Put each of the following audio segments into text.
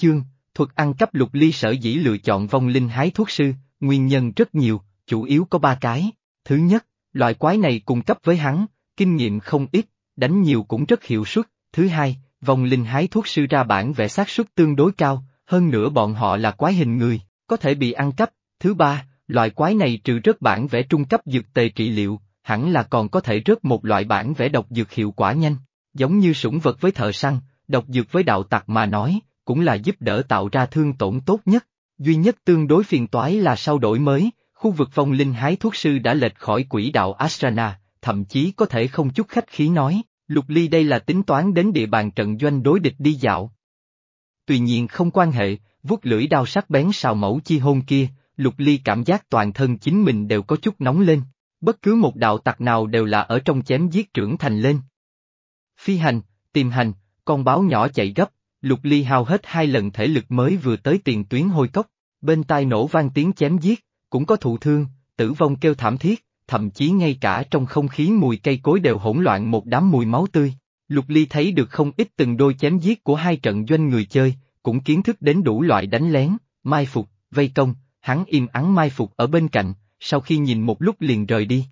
chương, thuật ăn cắp lục ly sở dĩ lựa chọn vong linh hái thuốc sư, nguyên nhân rất nhiều, chủ yếu có ba cái. Thứ nhất, loại quái này cung cấp với hắn, kinh nghiệm không ít, đánh nhiều cũng rất hiệu suất. Thứ hai, vong linh hái thuốc sư ra bản vẽ xác suất tương đối cao, hơn nữa bọn họ là quái hình người, có thể bị ăn cắp. Thứ ba, loại quái này trừ rớt bản vẽ trung cấp dược tề trị liệu, hẳn là còn có thể rớt một loại bản vẽ độc dược hiệu quả nhanh, giống như sủng vật với thợ săn, độc dược với đạo tặc mà nói, cũng là giúp đỡ tạo ra thương tổn tốt nhất. Duy nhất tương đối phiền toái là sau đổi mới, khu vực vong linh hái thuốc sư đã lệch khỏi quỹ đạo Astrana, thậm chí có thể không chút khách khí nói, Lục Ly đây là tính toán đến địa bàn trận doanh đối địch đi dạo. Tuy nhiên không quan hệ, vuốt lưỡi đao sắc bén sào mẫu chi hôn kia, Lục Ly cảm giác toàn thân chính mình đều có chút nóng lên, bất cứ một đạo tặc nào đều là ở trong chém giết trưởng thành lên. Phi hành, tìm hành, con báo nhỏ chạy gấp, Lục Ly hao hết hai lần thể lực mới vừa tới tiền tuyến hôi cốc, bên tai nổ vang tiếng chém giết, cũng có thụ thương, tử vong kêu thảm thiết, thậm chí ngay cả trong không khí mùi cây cối đều hỗn loạn một đám mùi máu tươi. Lục Ly thấy được không ít từng đôi chém giết của hai trận doanh người chơi, cũng kiến thức đến đủ loại đánh lén, mai phục, vây công, hắn im ắng mai phục ở bên cạnh, sau khi nhìn một lúc liền rời đi.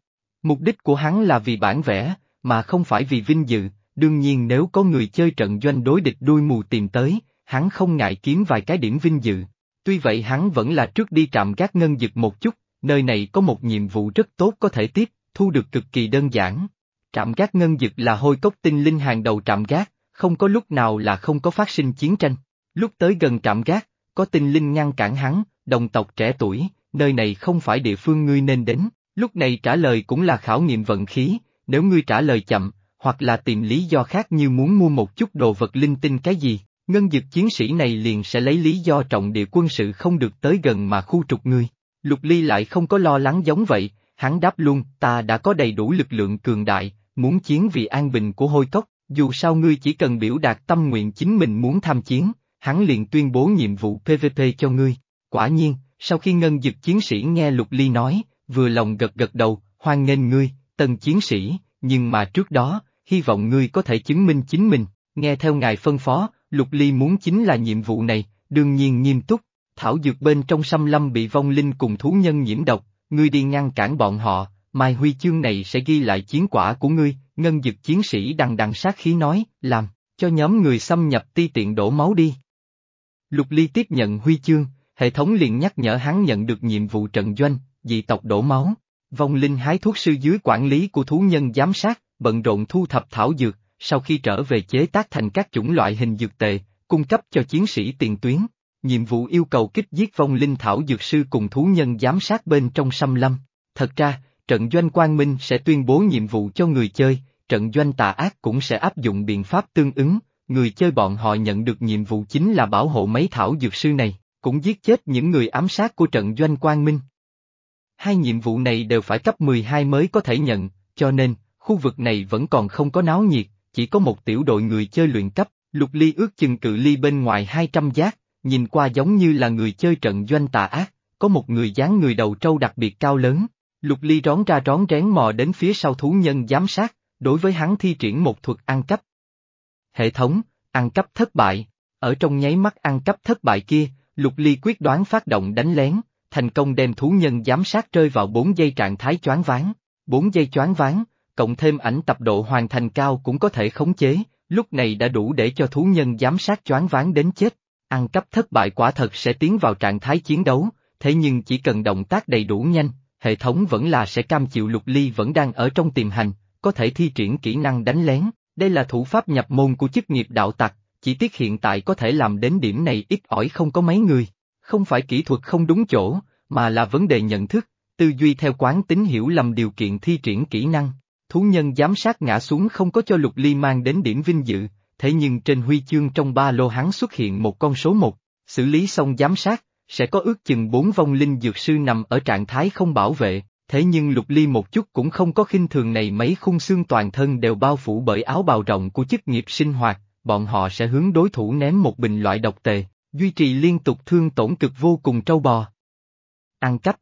Mục đích của hắn là vì bản vẽ, mà không phải vì vinh dự, đương nhiên nếu có người chơi trận doanh đối địch đuôi mù tìm tới, hắn không ngại kiếm vài cái điểm vinh dự. Tuy vậy hắn vẫn là trước đi trạm gác ngân dực một chút, nơi này có một nhiệm vụ rất tốt có thể tiếp, thu được cực kỳ đơn giản. Trạm gác ngân dực là hôi cốc tinh linh hàng đầu trạm gác, không có lúc nào là không có phát sinh chiến tranh. Lúc tới gần trạm gác, có tinh linh ngăn cản hắn, đồng tộc trẻ tuổi, nơi này không phải địa phương ngươi nên đến, lúc này trả lời cũng là khảo nghiệm vận khí, nếu ngươi trả lời chậm, hoặc là tìm lý do khác như muốn mua một chút đồ vật linh tinh cái gì, ngân dực chiến sĩ này liền sẽ lấy lý do trọng địa quân sự không được tới gần mà khu trục ngươi. Lục Ly lại không có lo lắng giống vậy, hắn đáp luôn, ta đã có đầy đủ lực lượng cường đại, muốn chiến vì an bình của hôi cốc, dù sao ngươi chỉ cần biểu đạt tâm nguyện chính mình muốn tham chiến, hắn liền tuyên bố nhiệm vụ PVP cho ngươi. Quả nhiên, sau khi ngân dực chiến sĩ nghe Lục Ly nói, vừa lòng gật gật đầu, hoan nghênh ngươi, tân chiến sĩ, nhưng mà trước đó, hy vọng ngươi có thể chứng minh chính mình, nghe theo ngài phân phó, Lục Ly muốn chính là nhiệm vụ này, đương nhiên nghiêm túc, thảo dược bên trong xăm lâm bị vong linh cùng thú nhân nhiễm độc, ngươi đi ngăn cản bọn họ, mai huy chương này sẽ ghi lại chiến quả của ngươi, ngân dực chiến sĩ đằng đằng sát khí nói, làm, cho nhóm người xâm nhập ti tiện đổ máu đi. Lục Ly tiếp nhận huy chương, hệ thống liền nhắc nhở hắn nhận được nhiệm vụ trận doanh, dị tộc đổ máu. Vong linh hái thuốc sư dưới quản lý của thú nhân giám sát, bận rộn thu thập thảo dược, sau khi trở về chế tác thành các chủng loại hình dược tệ, cung cấp cho chiến sĩ tiền tuyến. Nhiệm vụ yêu cầu kích giết vong linh thảo dược sư cùng thú nhân giám sát bên trong xâm lâm. Thật ra, trận doanh quang minh sẽ tuyên bố nhiệm vụ cho người chơi, trận doanh tà ác cũng sẽ áp dụng biện pháp tương ứng, người chơi bọn họ nhận được nhiệm vụ chính là bảo hộ mấy thảo dược sư này, cũng giết chết những người ám sát của trận doanh quang minh. Hai nhiệm vụ này đều phải cấp 12 mới có thể nhận, cho nên, khu vực này vẫn còn không có náo nhiệt, chỉ có một tiểu đội người chơi luyện cấp, lục ly ước chừng cự ly bên ngoài 200 giác, nhìn qua giống như là người chơi trận doanh tà ác, có một người dáng người đầu trâu đặc biệt cao lớn. Lục ly rón ra rón rén mò đến phía sau thú nhân giám sát, đối với hắn thi triển một thuật ăn cắp. Hệ thống, ăn cắp thất bại, ở trong nháy mắt ăn cắp thất bại kia, Lục Ly quyết đoán phát động đánh lén, thành công đem thú nhân giám sát rơi vào 4 giây trạng thái choáng váng. 4 giây choáng váng, cộng thêm ảnh tập độ hoàn thành cao cũng có thể khống chế, lúc này đã đủ để cho thú nhân giám sát choáng váng đến chết. Ăn cắp thất bại quả thật sẽ tiến vào trạng thái chiến đấu, thế nhưng chỉ cần động tác đầy đủ nhanh, hệ thống vẫn là sẽ cam chịu lục ly vẫn đang ở trong tiềm hành, có thể thi triển kỹ năng đánh lén, đây là thủ pháp nhập môn của chức nghiệp đạo tặc, chỉ tiếc hiện tại có thể làm đến điểm này ít ỏi không có mấy người. Không phải kỹ thuật không đúng chỗ, mà là vấn đề nhận thức, tư duy theo quán tính hiểu lầm điều kiện thi triển kỹ năng. Thú nhân giám sát ngã xuống không có cho lục ly mang đến điểm vinh dự, thế nhưng trên huy chương trong ba lô hắn xuất hiện một con số một, xử lý xong giám sát, sẽ có ước chừng bốn vong linh dược sư nằm ở trạng thái không bảo vệ, thế nhưng lục ly một chút cũng không có khinh thường này mấy khung xương toàn thân đều bao phủ bởi áo bào rộng của chức nghiệp sinh hoạt, bọn họ sẽ hướng đối thủ ném một bình loại độc tề, duy trì liên tục thương tổn cực vô cùng trâu bò. Ăn cắp.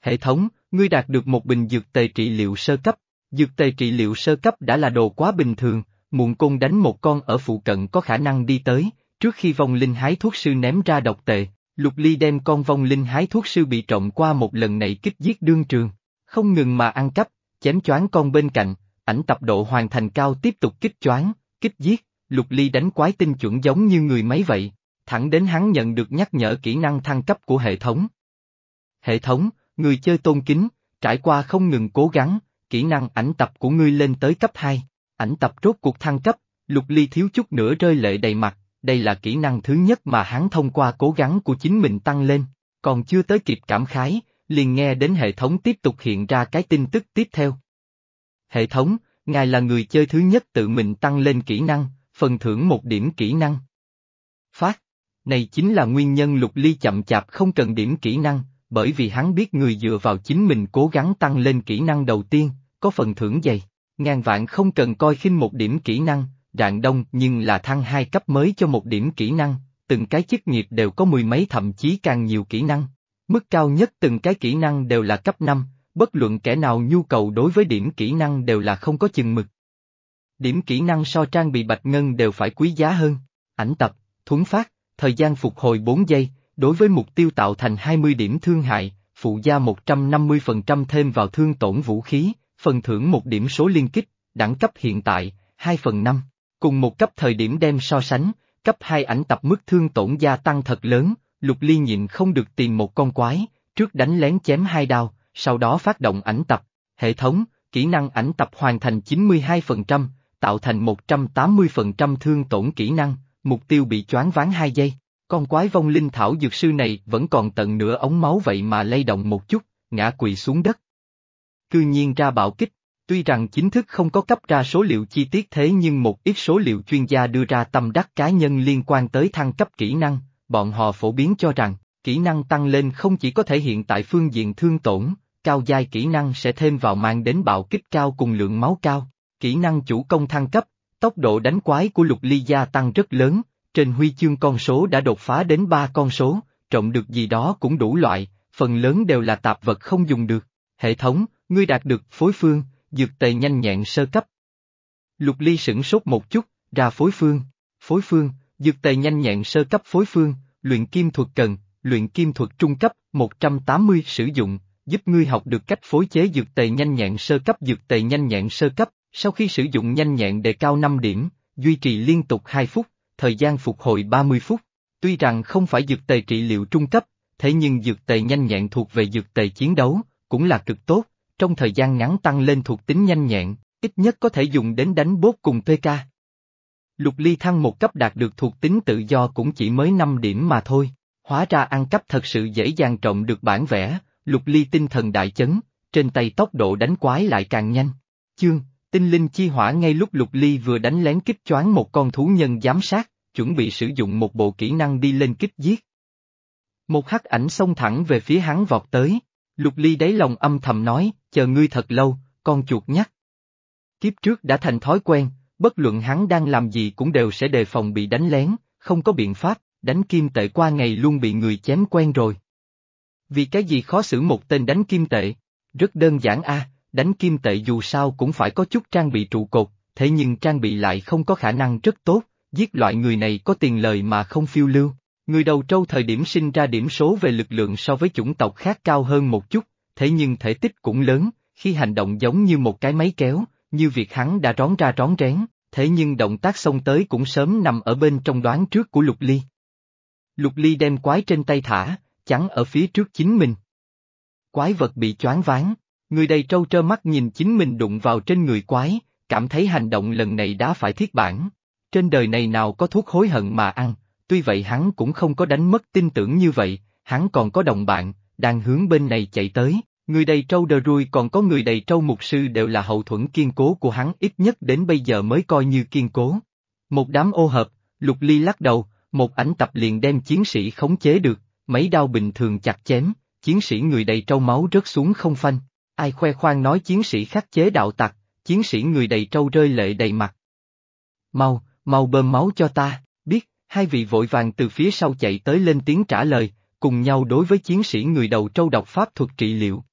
Hệ thống, ngươi đạt được một bình dược tề trị liệu sơ cấp, dược tề trị liệu sơ cấp đã là đồ quá bình thường, muộn côn đánh một con ở phụ cận có khả năng đi tới, trước khi vong linh hái thuốc sư ném ra độc tệ, Lục Ly đem con vong linh hái thuốc sư bị trộm qua một lần này kích giết đương trường, không ngừng mà ăn cắp, chém choáng con bên cạnh, ảnh tập độ hoàn thành cao tiếp tục kích choáng, kích giết, Lục Ly đánh quái tinh chuẩn giống như người máy vậy, thẳng đến hắn nhận được nhắc nhở kỹ năng thăng cấp của hệ thống. Hệ thống, người chơi tôn kính, trải qua không ngừng cố gắng, kỹ năng ảnh tập của ngươi lên tới cấp 2, ảnh tập rốt cuộc thăng cấp, Lục Ly thiếu chút nữa rơi lệ đầy mặt, đây là kỹ năng thứ nhất mà hắn thông qua cố gắng của chính mình tăng lên, còn chưa tới kịp cảm khái, liền nghe đến hệ thống tiếp tục hiện ra cái tin tức tiếp theo. Hệ thống, ngài là người chơi thứ nhất tự mình tăng lên kỹ năng, phần thưởng một điểm kỹ năng. Phát, này chính là nguyên nhân lục ly chậm chạp không cần điểm kỹ năng, bởi vì hắn biết người dựa vào chính mình cố gắng tăng lên kỹ năng đầu tiên, có phần thưởng dày. Ngàn vạn không cần coi khinh một điểm kỹ năng, rạng đông nhưng là thăng hai cấp mới cho một điểm kỹ năng, từng cái chức nghiệp đều có mười mấy thậm chí càng nhiều kỹ năng. Mức cao nhất từng cái kỹ năng đều là cấp 5, bất luận kẻ nào nhu cầu đối với điểm kỹ năng đều là không có chừng mực. Điểm kỹ năng so trang bị bạch ngân đều phải quý giá hơn. Ảnh tập, thuấn phát, thời gian phục hồi 4 giây, đối với mục tiêu tạo thành 20 điểm thương hại, phụ gia 150% thêm vào thương tổn vũ khí, phần thưởng một điểm số liên kích, đẳng cấp hiện tại, 2 phần 5. Cùng một cấp thời điểm đem so sánh, cấp 2 ảnh tập mức thương tổn gia tăng thật lớn, lục ly nhịn không được tìm một con quái, trước đánh lén chém hai đao, sau đó phát động ảnh tập, hệ thống, kỹ năng ảnh tập hoàn thành 92%, tạo thành 180% thương tổn kỹ năng, mục tiêu bị choáng ván 2 giây. Con quái vong linh thảo dược sư này vẫn còn tận nửa ống máu vậy mà lay động một chút, ngã quỳ xuống đất. Cư nhiên ra bạo kích, tuy rằng chính thức không có cấp ra số liệu chi tiết thế nhưng một ít số liệu chuyên gia đưa ra tâm đắc cá nhân liên quan tới thăng cấp kỹ năng, bọn họ phổ biến cho rằng, kỹ năng tăng lên không chỉ có thể hiện tại phương diện thương tổn, cao giai kỹ năng sẽ thêm vào mang đến bạo kích cao cùng lượng máu cao. Kỹ năng chủ công thăng cấp, tốc độ đánh quái của lục ly gia tăng rất lớn, trên huy chương con số đã đột phá đến 3 con số, trộm được gì đó cũng đủ loại, phần lớn đều là tạp vật không dùng được. Hệ thống, ngươi đạt được phối phương, dược tề nhanh nhẹn sơ cấp. Lục ly sửng sốt một chút, ra phối phương, phối phương, dược tề nhanh nhẹn sơ cấp phối phương, luyện kim thuật cần, luyện kim thuật trung cấp, 180 sử dụng, giúp ngươi học được cách phối chế dược tề nhanh nhẹn sơ cấp dược tề nhanh nhẹn sơ cấp, sau khi sử dụng nhanh nhẹn đề cao 5 điểm, duy trì liên tục 2 phút, thời gian phục hồi 30 phút. Tuy rằng không phải dược tề trị liệu trung cấp, thế nhưng dược tề nhanh nhẹn thuộc về dược tề chiến đấu, cũng là cực tốt, trong thời gian ngắn tăng lên thuộc tính nhanh nhẹn, ít nhất có thể dùng đến đánh bốt cùng PK. Lục ly thăng một cấp đạt được thuộc tính tự do cũng chỉ mới 5 điểm mà thôi, hóa ra ăn cấp thật sự dễ dàng trọng được bản vẽ, lục ly tinh thần đại chấn, trên tay tốc độ đánh quái lại càng nhanh. Chương, tinh linh chi hỏa ngay lúc lục ly vừa đánh lén kích choáng một con thú nhân giám sát, chuẩn bị sử dụng một bộ kỹ năng đi lên kích giết. Một hắc ảnh xông thẳng về phía hắn vọt tới, lục ly đáy lòng âm thầm nói, chờ ngươi thật lâu, con chuột nhắt. Kiếp trước đã thành thói quen, bất luận hắn đang làm gì cũng đều sẽ đề phòng bị đánh lén, không có biện pháp, đánh kim tệ qua ngày luôn bị người chém quen rồi. Vì cái gì khó xử một tên đánh kim tệ? Rất đơn giản a, đánh kim tệ dù sao cũng phải có chút trang bị trụ cột, thế nhưng trang bị lại không có khả năng rất tốt, giết loại người này có tiền lời mà không phiêu lưu. Người đầu trâu thời điểm sinh ra điểm số về lực lượng so với chủng tộc khác cao hơn một chút, thế nhưng thể tích cũng lớn, khi hành động giống như một cái máy kéo, như việc hắn đã rón ra rón rén, thế nhưng động tác xông tới cũng sớm nằm ở bên trong đoán trước của Lục Ly. Lục Ly đem quái trên tay thả, chắn ở phía trước chính mình. Quái vật bị choáng váng, người đầy trâu trơ mắt nhìn chính mình đụng vào trên người quái, cảm thấy hành động lần này đã phải thiết bản. Trên đời này nào có thuốc hối hận mà ăn, tuy vậy hắn cũng không có đánh mất tin tưởng như vậy, hắn còn có đồng bạn, đang hướng bên này chạy tới, người đầy trâu đờ ruồi còn có người đầy trâu mục sư đều là hậu thuẫn kiên cố của hắn ít nhất đến bây giờ mới coi như kiên cố. Một đám ô hợp, lục ly lắc đầu, một ảnh tập liền đem chiến sĩ khống chế được, mấy đao bình thường chặt chém, chiến sĩ người đầy trâu máu rớt xuống không phanh, ai khoe khoang nói chiến sĩ khắc chế đạo tặc, chiến sĩ người đầy trâu rơi lệ đầy mặt. Mau, mau bơm máu cho ta, biết, hai vị vội vàng từ phía sau chạy tới lên tiếng trả lời, cùng nhau đối với chiến sĩ người đầu trâu đọc pháp thuật trị liệu.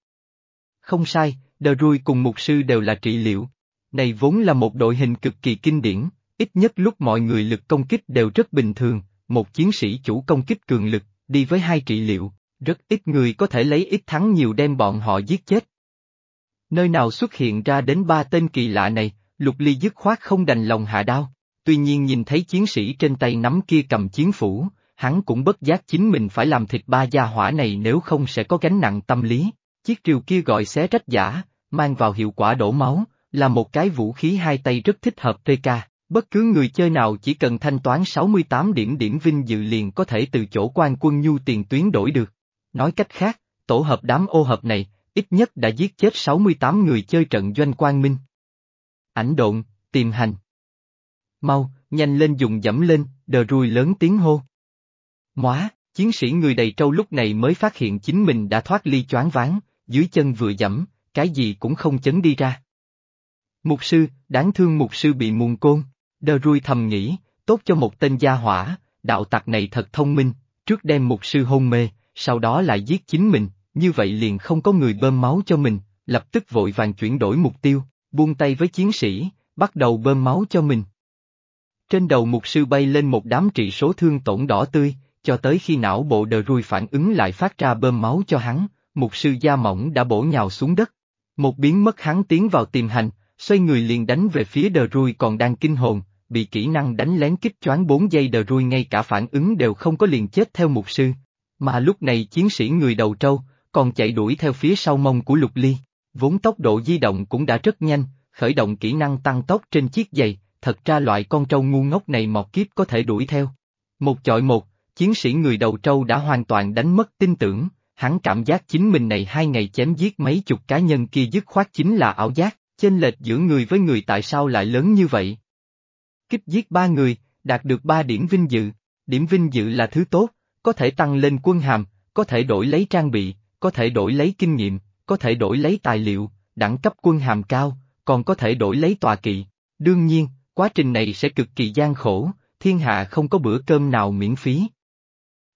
Không sai, Đờ Rui cùng mục sư đều là trị liệu. Này vốn là một đội hình cực kỳ kinh điển, ít nhất lúc mọi người lực công kích đều rất bình thường, một chiến sĩ chủ công kích cường lực, đi với hai trị liệu, rất ít người có thể lấy ít thắng nhiều đem bọn họ giết chết. Nơi nào xuất hiện ra đến ba tên kỳ lạ này, lục ly dứt khoát không đành lòng hạ đao, tuy nhiên nhìn thấy chiến sĩ trên tay nắm kia cầm chiến phủ, hắn cũng bất giác chính mình phải làm thịt ba gia hỏa này nếu không sẽ có gánh nặng tâm lý. Chiếc rìu kia gọi xé rách giả, mang vào hiệu quả đổ máu, là một cái vũ khí hai tay rất thích hợp TK. Bất cứ người chơi nào chỉ cần thanh toán 68 điểm điểm vinh dự liền có thể từ chỗ quan quân nhu tiền tuyến đổi được. Nói cách khác, tổ hợp đám ô hợp này, ít nhất đã giết chết 68 người chơi trận doanh quang minh. Ảnh độn, tìm hành. Mau, nhanh lên dùng dẫm lên, đờ rùi lớn tiếng hô. Móa, chiến sĩ người đầy trâu lúc này mới phát hiện chính mình đã thoát ly choáng váng, dưới chân vừa dẫm, cái gì cũng không chấn đi ra. Mục sư, đáng thương mục sư bị muôn côn, đờ rùi thầm nghĩ, tốt cho một tên gia hỏa, đạo tặc này thật thông minh, trước đem mục sư hôn mê, sau đó lại giết chính mình, như vậy liền không có người bơm máu cho mình, lập tức vội vàng chuyển đổi mục tiêu, buông tay với chiến sĩ, bắt đầu bơm máu cho mình. Trên đầu mục sư bay lên một đám trị số thương tổn đỏ tươi, cho tới khi não bộ đờ rui phản ứng lại phát ra bơm máu cho hắn, mục sư da mỏng đã bổ nhào xuống đất. Một biến mất hắn tiến vào tìm hành, xoay người liền đánh về phía đờ rui còn đang kinh hồn, bị kỹ năng đánh lén kích choáng 4 giây đờ rui ngay cả phản ứng đều không có liền chết theo mục sư. Mà lúc này chiến sĩ người đầu trâu, còn chạy đuổi theo phía sau mông của lục ly, vốn tốc độ di động cũng đã rất nhanh, khởi động kỹ năng tăng tốc trên chiếc giày, thật ra loại con trâu ngu ngốc này mọt kiếp có thể đuổi theo. Một chọi một, chiến sĩ người đầu trâu đã hoàn toàn đánh mất tin tưởng, hắn cảm giác chính mình này hai ngày chém giết mấy chục cá nhân kia dứt khoát chính là ảo giác, chênh lệch giữa người với người tại sao lại lớn như vậy. Kích giết ba người, đạt được ba điểm vinh dự, điểm vinh dự là thứ tốt, có thể tăng lên quân hàm, có thể đổi lấy trang bị, có thể đổi lấy kinh nghiệm, có thể đổi lấy tài liệu, đẳng cấp quân hàm cao, còn có thể đổi lấy tòa kỵ. Đương nhiên, quá trình này sẽ cực kỳ gian khổ, thiên hạ không có bữa cơm nào miễn phí.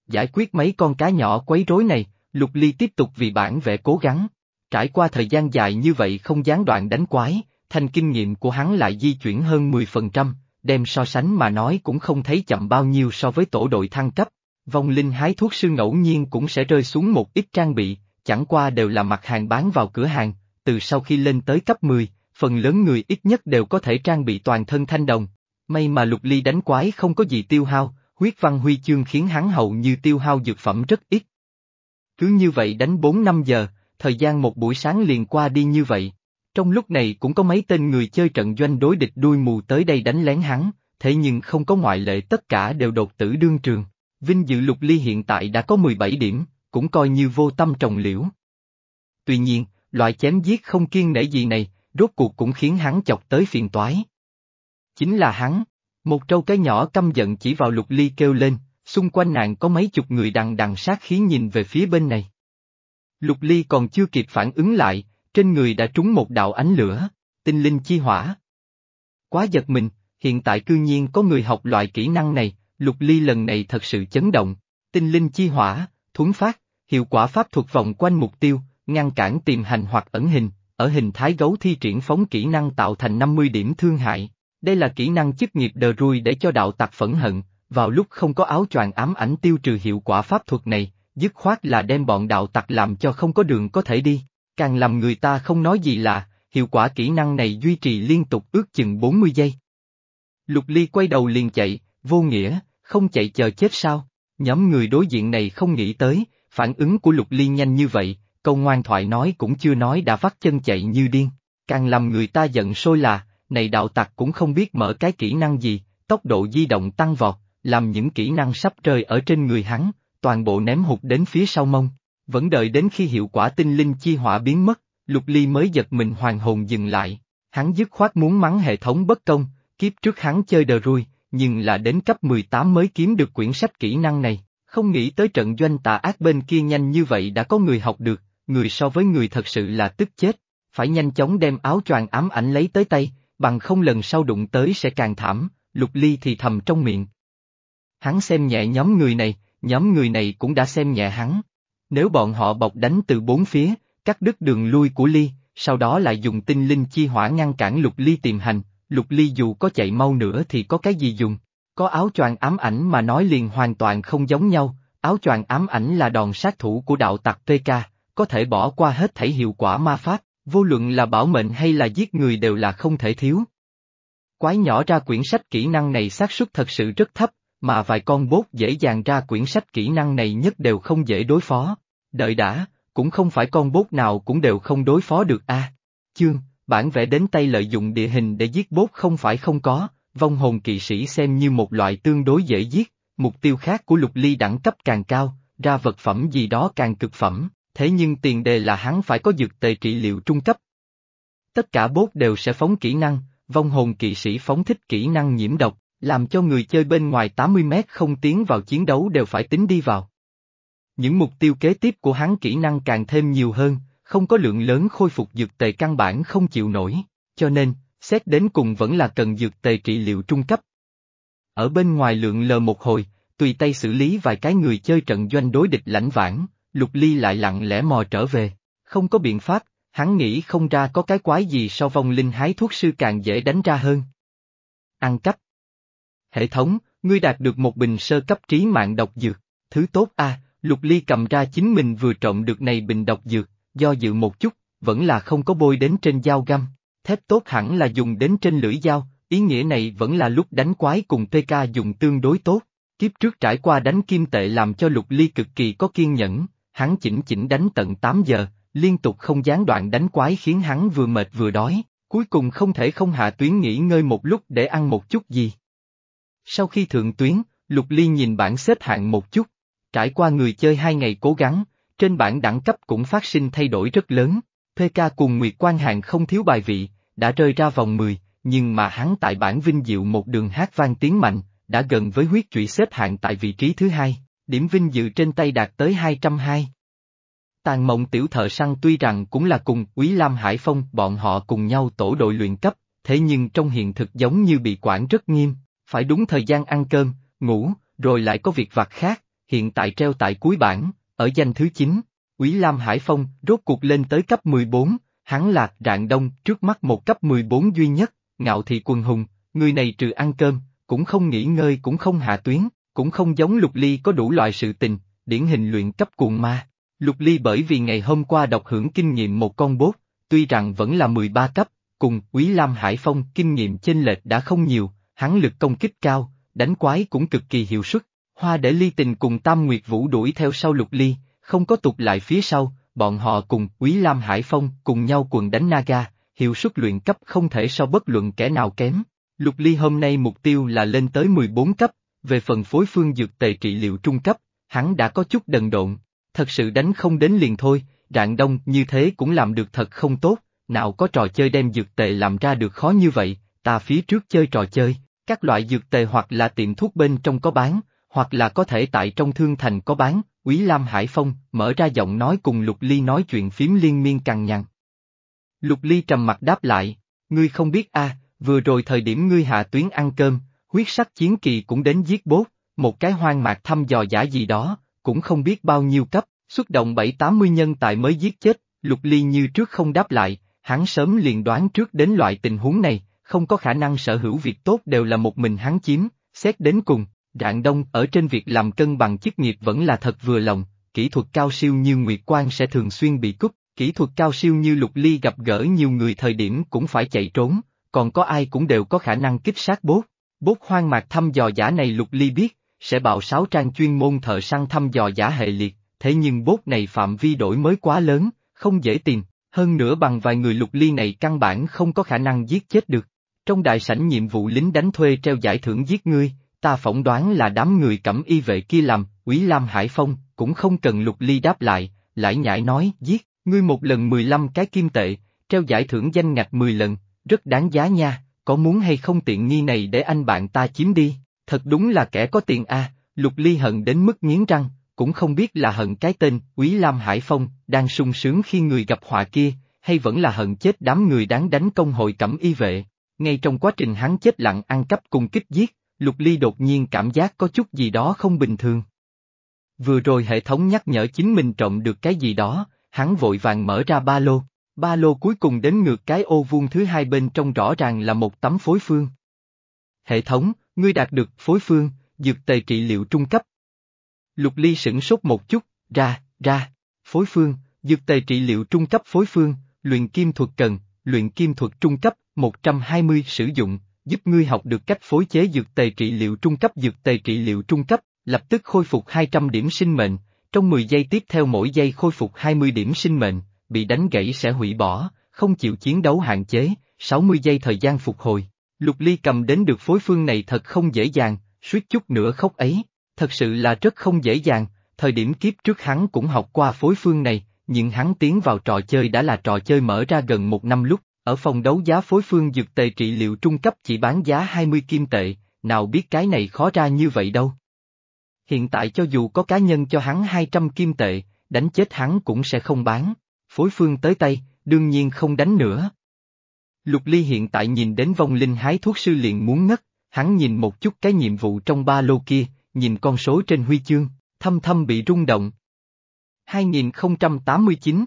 Giải quyết mấy con cá nhỏ quấy rối này, Lục Ly tiếp tục vì bản vẽ cố gắng. Trải qua thời gian dài như vậy không gián đoạn đánh quái, thành kinh nghiệm của hắn lại di chuyển hơn 10%, đem so sánh mà nói cũng không thấy chậm bao nhiêu so với tổ đội thăng cấp. Vong linh hái thuốc sư ngẫu nhiên cũng sẽ rơi xuống một ít trang bị, chẳng qua đều là mặt hàng bán vào cửa hàng, từ sau khi lên tới cấp 10, phần lớn người ít nhất đều có thể trang bị toàn thân thanh đồng. May mà lục ly đánh quái không có gì tiêu hao, huyết văn huy chương khiến hắn hầu như tiêu hao dược phẩm rất ít. Cứ như vậy đánh 4-5 giờ, thời gian một buổi sáng liền qua đi như vậy. Trong lúc này cũng có mấy tên người chơi trận doanh đối địch đuôi mù tới đây đánh lén hắn, thế nhưng không có ngoại lệ tất cả đều đột tử đương trường. Vinh dự lục ly hiện tại đã có 17 điểm, cũng coi như vô tâm trồng liễu. Tuy nhiên, loại chém giết không kiên nể gì này, rốt cuộc cũng khiến hắn chọc tới phiền toái. Chính là hắn, một trâu cái nhỏ căm giận chỉ vào lục ly kêu lên, xung quanh nàng có mấy chục người đằng đằng sát khí nhìn về phía bên này. Lục ly còn chưa kịp phản ứng lại, trên người đã trúng một đạo ánh lửa, tinh linh chi hỏa. Quá giật mình, hiện tại cư nhiên có người học loại kỹ năng này, lục ly lần này thật sự chấn động, tinh linh chi hỏa, thuấn phát, hiệu quả pháp thuật vòng quanh mục tiêu, ngăn cản tìm hành hoặc ẩn hình, ở hình thái gấu thi triển phóng kỹ năng tạo thành 50 điểm thương hại. Đây là kỹ năng chức nghiệp đờ rui để cho đạo tặc phẫn hận, vào lúc không có áo choàng ám ảnh tiêu trừ hiệu quả pháp thuật này, dứt khoát là đem bọn đạo tặc làm cho không có đường có thể đi, càng làm người ta không nói gì là, hiệu quả kỹ năng này duy trì liên tục ước chừng 40 giây. Lục Ly quay đầu liền chạy, vô nghĩa, không chạy chờ chết sao, nhóm người đối diện này không nghĩ tới, phản ứng của Lục Ly nhanh như vậy, câu ngoan thoại nói cũng chưa nói đã vắt chân chạy như điên, càng làm người ta giận sôi là, này đạo tặc cũng không biết mở cái kỹ năng gì, tốc độ di động tăng vọt, làm những kỹ năng sắp rơi ở trên người hắn, toàn bộ ném hụt đến phía sau mông. Vẫn đợi đến khi hiệu quả tinh linh chi hỏa biến mất, Lục Ly mới giật mình hoàn hồn dừng lại. Hắn dứt khoát muốn mắng hệ thống bất công, kiếp trước hắn chơi đờ rui, nhưng là đến cấp 18 mới kiếm được quyển sách kỹ năng này. Không nghĩ tới trận doanh tà ác bên kia nhanh như vậy đã có người học được, người so với người thật sự là tức chết. Phải nhanh chóng đem áo choàng ám ảnh lấy tới tay, bằng không lần sau đụng tới sẽ càng thảm, Lục Ly thì thầm trong miệng. Hắn xem nhẹ nhóm người này, nhóm người này cũng đã xem nhẹ hắn. Nếu bọn họ bọc đánh từ bốn phía, cắt đứt đường lui của Ly, sau đó lại dùng tinh linh chi hỏa ngăn cản Lục Ly tìm hành, Lục Ly dù có chạy mau nữa thì có cái gì dùng. Có áo choàng ám ảnh mà nói liền hoàn toàn không giống nhau, áo choàng ám ảnh là đòn sát thủ của đạo tặc PK, có thể bỏ qua hết thảy hiệu quả ma pháp, vô luận là bảo mệnh hay là giết người đều là không thể thiếu. Quái nhỏ ra quyển sách kỹ năng này xác suất thật sự rất thấp, mà vài con bốt dễ dàng ra quyển sách kỹ năng này nhất đều không dễ đối phó. Đợi đã, cũng không phải con bốt nào cũng đều không đối phó được a. Chương, bản vẽ đến tay lợi dụng địa hình để giết bốt không phải không có, vong hồn kỵ sĩ xem như một loại tương đối dễ giết, mục tiêu khác của lục ly đẳng cấp càng cao, ra vật phẩm gì đó càng cực phẩm, thế nhưng tiền đề là hắn phải có dược tề trị liệu trung cấp. Tất cả bốt đều sẽ phóng kỹ năng, vong hồn kỵ sĩ phóng thích kỹ năng nhiễm độc, làm cho người chơi bên ngoài 80 mét không tiến vào chiến đấu đều phải tính đi vào. Những mục tiêu kế tiếp của hắn kỹ năng càng thêm nhiều hơn, không có lượng lớn khôi phục dược tề căn bản không chịu nổi, cho nên, xét đến cùng vẫn là cần dược tề trị liệu trung cấp. Ở bên ngoài lượng lờ một hồi, tùy tay xử lý vài cái người chơi trận doanh đối địch lãnh vãn, Lục Ly lại lặng lẽ mò trở về, không có biện pháp, hắn nghĩ không ra có cái quái gì so vong linh hái thuốc sư càng dễ đánh ra hơn. Ăn cắp Hệ thống, ngươi đạt được một bình sơ cấp trí mạng độc dược, thứ tốt a. Lục Ly cầm ra chính mình vừa trộm được này bình độc dược, do dự một chút, vẫn là không có bôi đến trên dao găm. Thép tốt hẳn là dùng đến trên lưỡi dao, ý nghĩa này vẫn là lúc đánh quái cùng TK dùng tương đối tốt. Kiếp trước trải qua đánh kim tệ làm cho Lục Ly cực kỳ có kiên nhẫn, hắn chỉnh chỉnh đánh tận 8 giờ, liên tục không gián đoạn đánh quái khiến hắn vừa mệt vừa đói, cuối cùng không thể không hạ tuyến nghỉ ngơi một lúc để ăn một chút gì. Sau khi thượng tuyến, Lục Ly nhìn bảng xếp hạng một chút, trải qua người chơi hai ngày cố gắng, trên bảng đẳng cấp cũng phát sinh thay đổi rất lớn, PK cùng Nguyệt Quan Hàng không thiếu bài vị, đã rơi ra vòng 10, nhưng mà hắn tại bảng vinh diệu một đường hát vang tiếng mạnh, đã gần với huyết trụy xếp hạng tại vị trí thứ hai, điểm vinh dự trên tay đạt tới 202. Tàn mộng tiểu thợ săn tuy rằng cũng là cùng Quý Lam Hải Phong bọn họ cùng nhau tổ đội luyện cấp, thế nhưng trong hiện thực giống như bị quản rất nghiêm, phải đúng thời gian ăn cơm, ngủ, rồi lại có việc vặt khác, hiện tại treo tại cuối bảng, ở danh thứ 9, Quý Lam Hải Phong rốt cuộc lên tới cấp 14, hắn lạc rạng đông trước mắt một cấp 14 duy nhất, ngạo thị quần hùng, người này trừ ăn cơm, cũng không nghỉ ngơi cũng không hạ tuyến, cũng không giống Lục Ly có đủ loại sự tình, điển hình luyện cấp cuồng ma. Lục Ly bởi vì ngày hôm qua độc hưởng kinh nghiệm một con bốt, tuy rằng vẫn là 13 cấp, cùng Quý Lam Hải Phong kinh nghiệm chênh lệch đã không nhiều, hắn lực công kích cao, đánh quái cũng cực kỳ hiệu suất. Hoa để ly tình cùng Tam Nguyệt Vũ đuổi theo sau Lục Ly, không có tục lại phía sau, bọn họ cùng Quý Lam Hải Phong cùng nhau quần đánh Naga, hiệu suất luyện cấp không thể so bất luận kẻ nào kém. Lục Ly hôm nay mục tiêu là lên tới 14 cấp, về phần phối phương dược tề trị liệu trung cấp, hắn đã có chút đần độn, thật sự đánh không đến liền thôi, rạng đông như thế cũng làm được thật không tốt, nào có trò chơi đem dược tề làm ra được khó như vậy, ta phía trước chơi trò chơi, các loại dược tề hoặc là tiệm thuốc bên trong có bán, hoặc là có thể tại trong thương thành có bán, Quý Lam Hải Phong mở ra giọng nói cùng Lục Ly nói chuyện phím liên miên cằn nhằn. Lục Ly trầm mặt đáp lại, ngươi không biết a, vừa rồi thời điểm ngươi hạ tuyến ăn cơm, huyết sắc chiến kỳ cũng đến giết bốt, một cái hoang mạc thăm dò giả gì đó, cũng không biết bao nhiêu cấp, xuất động bảy tám mươi nhân tại mới giết chết, Lục Ly như trước không đáp lại, hắn sớm liền đoán trước đến loại tình huống này, không có khả năng sở hữu việc tốt đều là một mình hắn chiếm, xét đến cùng, Rạng Đông ở trên việc làm cân bằng chức nghiệp vẫn là thật vừa lòng, kỹ thuật cao siêu như Nguyệt Quang sẽ thường xuyên bị cúp, kỹ thuật cao siêu như Lục Ly gặp gỡ nhiều người thời điểm cũng phải chạy trốn, còn có ai cũng đều có khả năng kích sát bốt. Bốt hoang mạc thăm dò giả này Lục Ly biết, sẽ bảo sáu trang chuyên môn thợ săn thăm dò giả hệ liệt, thế nhưng bốt này phạm vi đổi mới quá lớn, không dễ tìm, hơn nữa bằng vài người Lục Ly này căn bản không có khả năng giết chết được. Trong đại sảnh nhiệm vụ lính đánh thuê treo giải thưởng giết ngươi, ta phỏng đoán là đám người cẩm y vệ kia làm, Quý Lam Hải Phong, cũng không cần lục ly đáp lại, lại nhảy nói, giết, ngươi một lần 15 cái kim tệ, treo giải thưởng danh ngạch 10 lần, rất đáng giá nha, có muốn hay không tiện nghi này để anh bạn ta chiếm đi, thật đúng là kẻ có tiền a. lục ly hận đến mức nghiến răng, cũng không biết là hận cái tên, Quý Lam Hải Phong, đang sung sướng khi người gặp họa kia, hay vẫn là hận chết đám người đáng đánh công hội cẩm y vệ. Ngay trong quá trình hắn chết lặng ăn cắp cùng kích giết, Lục Ly đột nhiên cảm giác có chút gì đó không bình thường. Vừa rồi hệ thống nhắc nhở chính mình trộm được cái gì đó, hắn vội vàng mở ra ba lô. Ba lô cuối cùng đến ngược cái ô vuông thứ hai bên trong rõ ràng là một tấm phối phương. Hệ thống, Ngươi đạt được phối phương, dược tề trị liệu trung cấp. Lục Ly sửng sốt một chút, ra, ra, phối phương, dược tề trị liệu trung cấp phối phương, luyện kim thuật cần, luyện kim thuật trung cấp, 120 sử dụng, giúp ngươi học được cách phối chế dược tề trị liệu trung cấp dược tề trị liệu trung cấp, lập tức khôi phục 200 điểm sinh mệnh, trong 10 giây tiếp theo mỗi giây khôi phục 20 điểm sinh mệnh, bị đánh gãy sẽ hủy bỏ, không chịu chiến đấu hạn chế, 60 giây thời gian phục hồi. Lục Ly cầm đến được phối phương này thật không dễ dàng, suýt chút nữa khóc ấy, thật sự là rất không dễ dàng, thời điểm kiếp trước hắn cũng học qua phối phương này, nhưng hắn tiến vào trò chơi đã là trò chơi mở ra gần một năm lúc, ở phòng đấu giá phối phương dược tề trị liệu trung cấp chỉ bán giá 20 kim tệ, nào biết cái này khó ra như vậy đâu. Hiện tại cho dù có cá nhân cho hắn 200 kim tệ, đánh chết hắn cũng sẽ không bán. Phối phương tới tay, đương nhiên không đánh nữa. Lục Ly hiện tại nhìn đến vong linh hái thuốc sư liền muốn ngất, hắn nhìn một chút cái nhiệm vụ trong ba lô kia, nhìn con số trên huy chương, thâm thâm bị rung động. 2089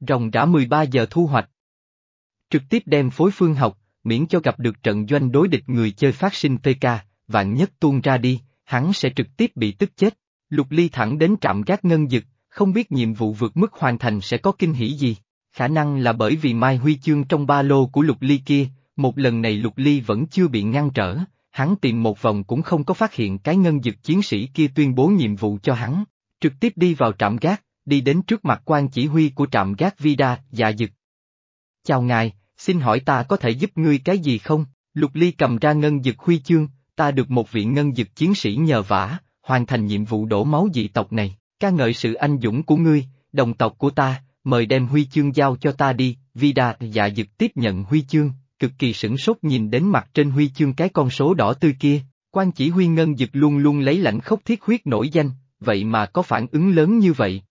Rồng đã 13 giờ thu hoạch. Trực tiếp đem phối phương học, miễn cho gặp được trận doanh đối địch người chơi phát sinh PK, vạn nhất tuôn ra đi, hắn sẽ trực tiếp bị tức chết. Lục Ly thẳng đến trạm gác ngân dực, không biết nhiệm vụ vượt mức hoàn thành sẽ có kinh hỉ gì. Khả năng là bởi vì Mai Huy chương trong ba lô của Lục Ly kia, một lần này Lục Ly vẫn chưa bị ngăn trở, hắn tìm một vòng cũng không có phát hiện cái ngân dực chiến sĩ kia tuyên bố nhiệm vụ cho hắn, trực tiếp đi vào trạm gác, đi đến trước mặt quan chỉ huy của trạm gác Vida, dạ dực. Chào ngài, xin hỏi ta có thể giúp ngươi cái gì không? Lục Ly cầm ra ngân dực huy chương, ta được một vị ngân dực chiến sĩ nhờ vả, hoàn thành nhiệm vụ đổ máu dị tộc này, ca ngợi sự anh dũng của ngươi, đồng tộc của ta, mời đem huy chương giao cho ta đi, Vida dạ dực tiếp nhận huy chương, cực kỳ sửng sốt nhìn đến mặt trên huy chương cái con số đỏ tươi kia, quan chỉ huy ngân dực luôn luôn lấy lãnh khốc thiết huyết nổi danh, vậy mà có phản ứng lớn như vậy.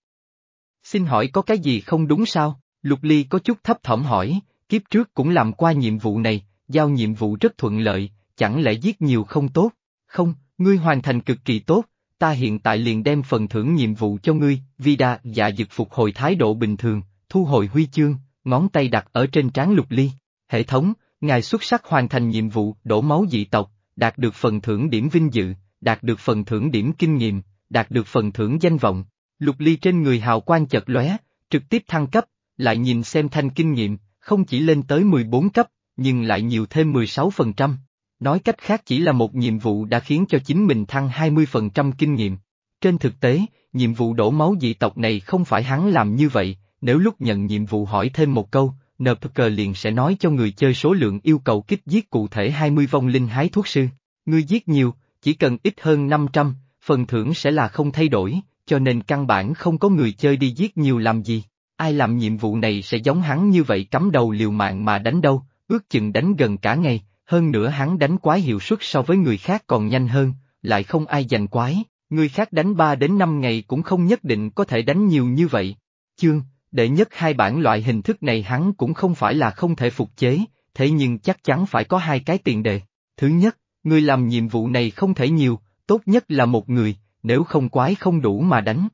Xin hỏi có cái gì không đúng sao? Lục Ly có chút thấp thỏm hỏi, kiếp trước cũng làm qua nhiệm vụ này, giao nhiệm vụ rất thuận lợi, chẳng lẽ giết nhiều không tốt? Không, ngươi hoàn thành cực kỳ tốt, ta hiện tại liền đem phần thưởng nhiệm vụ cho ngươi, Vida dạ dực phục hồi thái độ bình thường, thu hồi huy chương, ngón tay đặt ở trên trán lục ly. Hệ thống, ngài xuất sắc hoàn thành nhiệm vụ đổ máu dị tộc, đạt được phần thưởng điểm vinh dự, đạt được phần thưởng điểm kinh nghiệm, đạt được phần thưởng danh vọng. Lục ly trên người hào quang chật lóe, trực tiếp thăng cấp, lại nhìn xem thanh kinh nghiệm, không chỉ lên tới 14 cấp, nhưng lại nhiều thêm 16%. Nói cách khác chỉ là một nhiệm vụ đã khiến cho chính mình thăng 20% kinh nghiệm. Trên thực tế, nhiệm vụ đổ máu dị tộc này không phải hắn làm như vậy, nếu lúc nhận nhiệm vụ hỏi thêm một câu, NPK liền sẽ nói cho người chơi số lượng yêu cầu kích giết cụ thể 20 vong linh hái thuốc sư. Người giết nhiều, chỉ cần ít hơn 500, phần thưởng sẽ là không thay đổi, cho nên căn bản không có người chơi đi giết nhiều làm gì. Ai làm nhiệm vụ này sẽ giống hắn như vậy cắm đầu liều mạng mà đánh đâu, ước chừng đánh gần cả ngày, hơn nữa hắn đánh quái hiệu suất so với người khác còn nhanh hơn, lại không ai giành quái, người khác đánh 3 đến 5 ngày cũng không nhất định có thể đánh nhiều như vậy. Chương, đệ nhất hai bản loại hình thức này hắn cũng không phải là không thể phục chế, thế nhưng chắc chắn phải có hai cái tiền đề. Thứ nhất, người làm nhiệm vụ này không thể nhiều, tốt nhất là một người, nếu không quái không đủ mà đánh.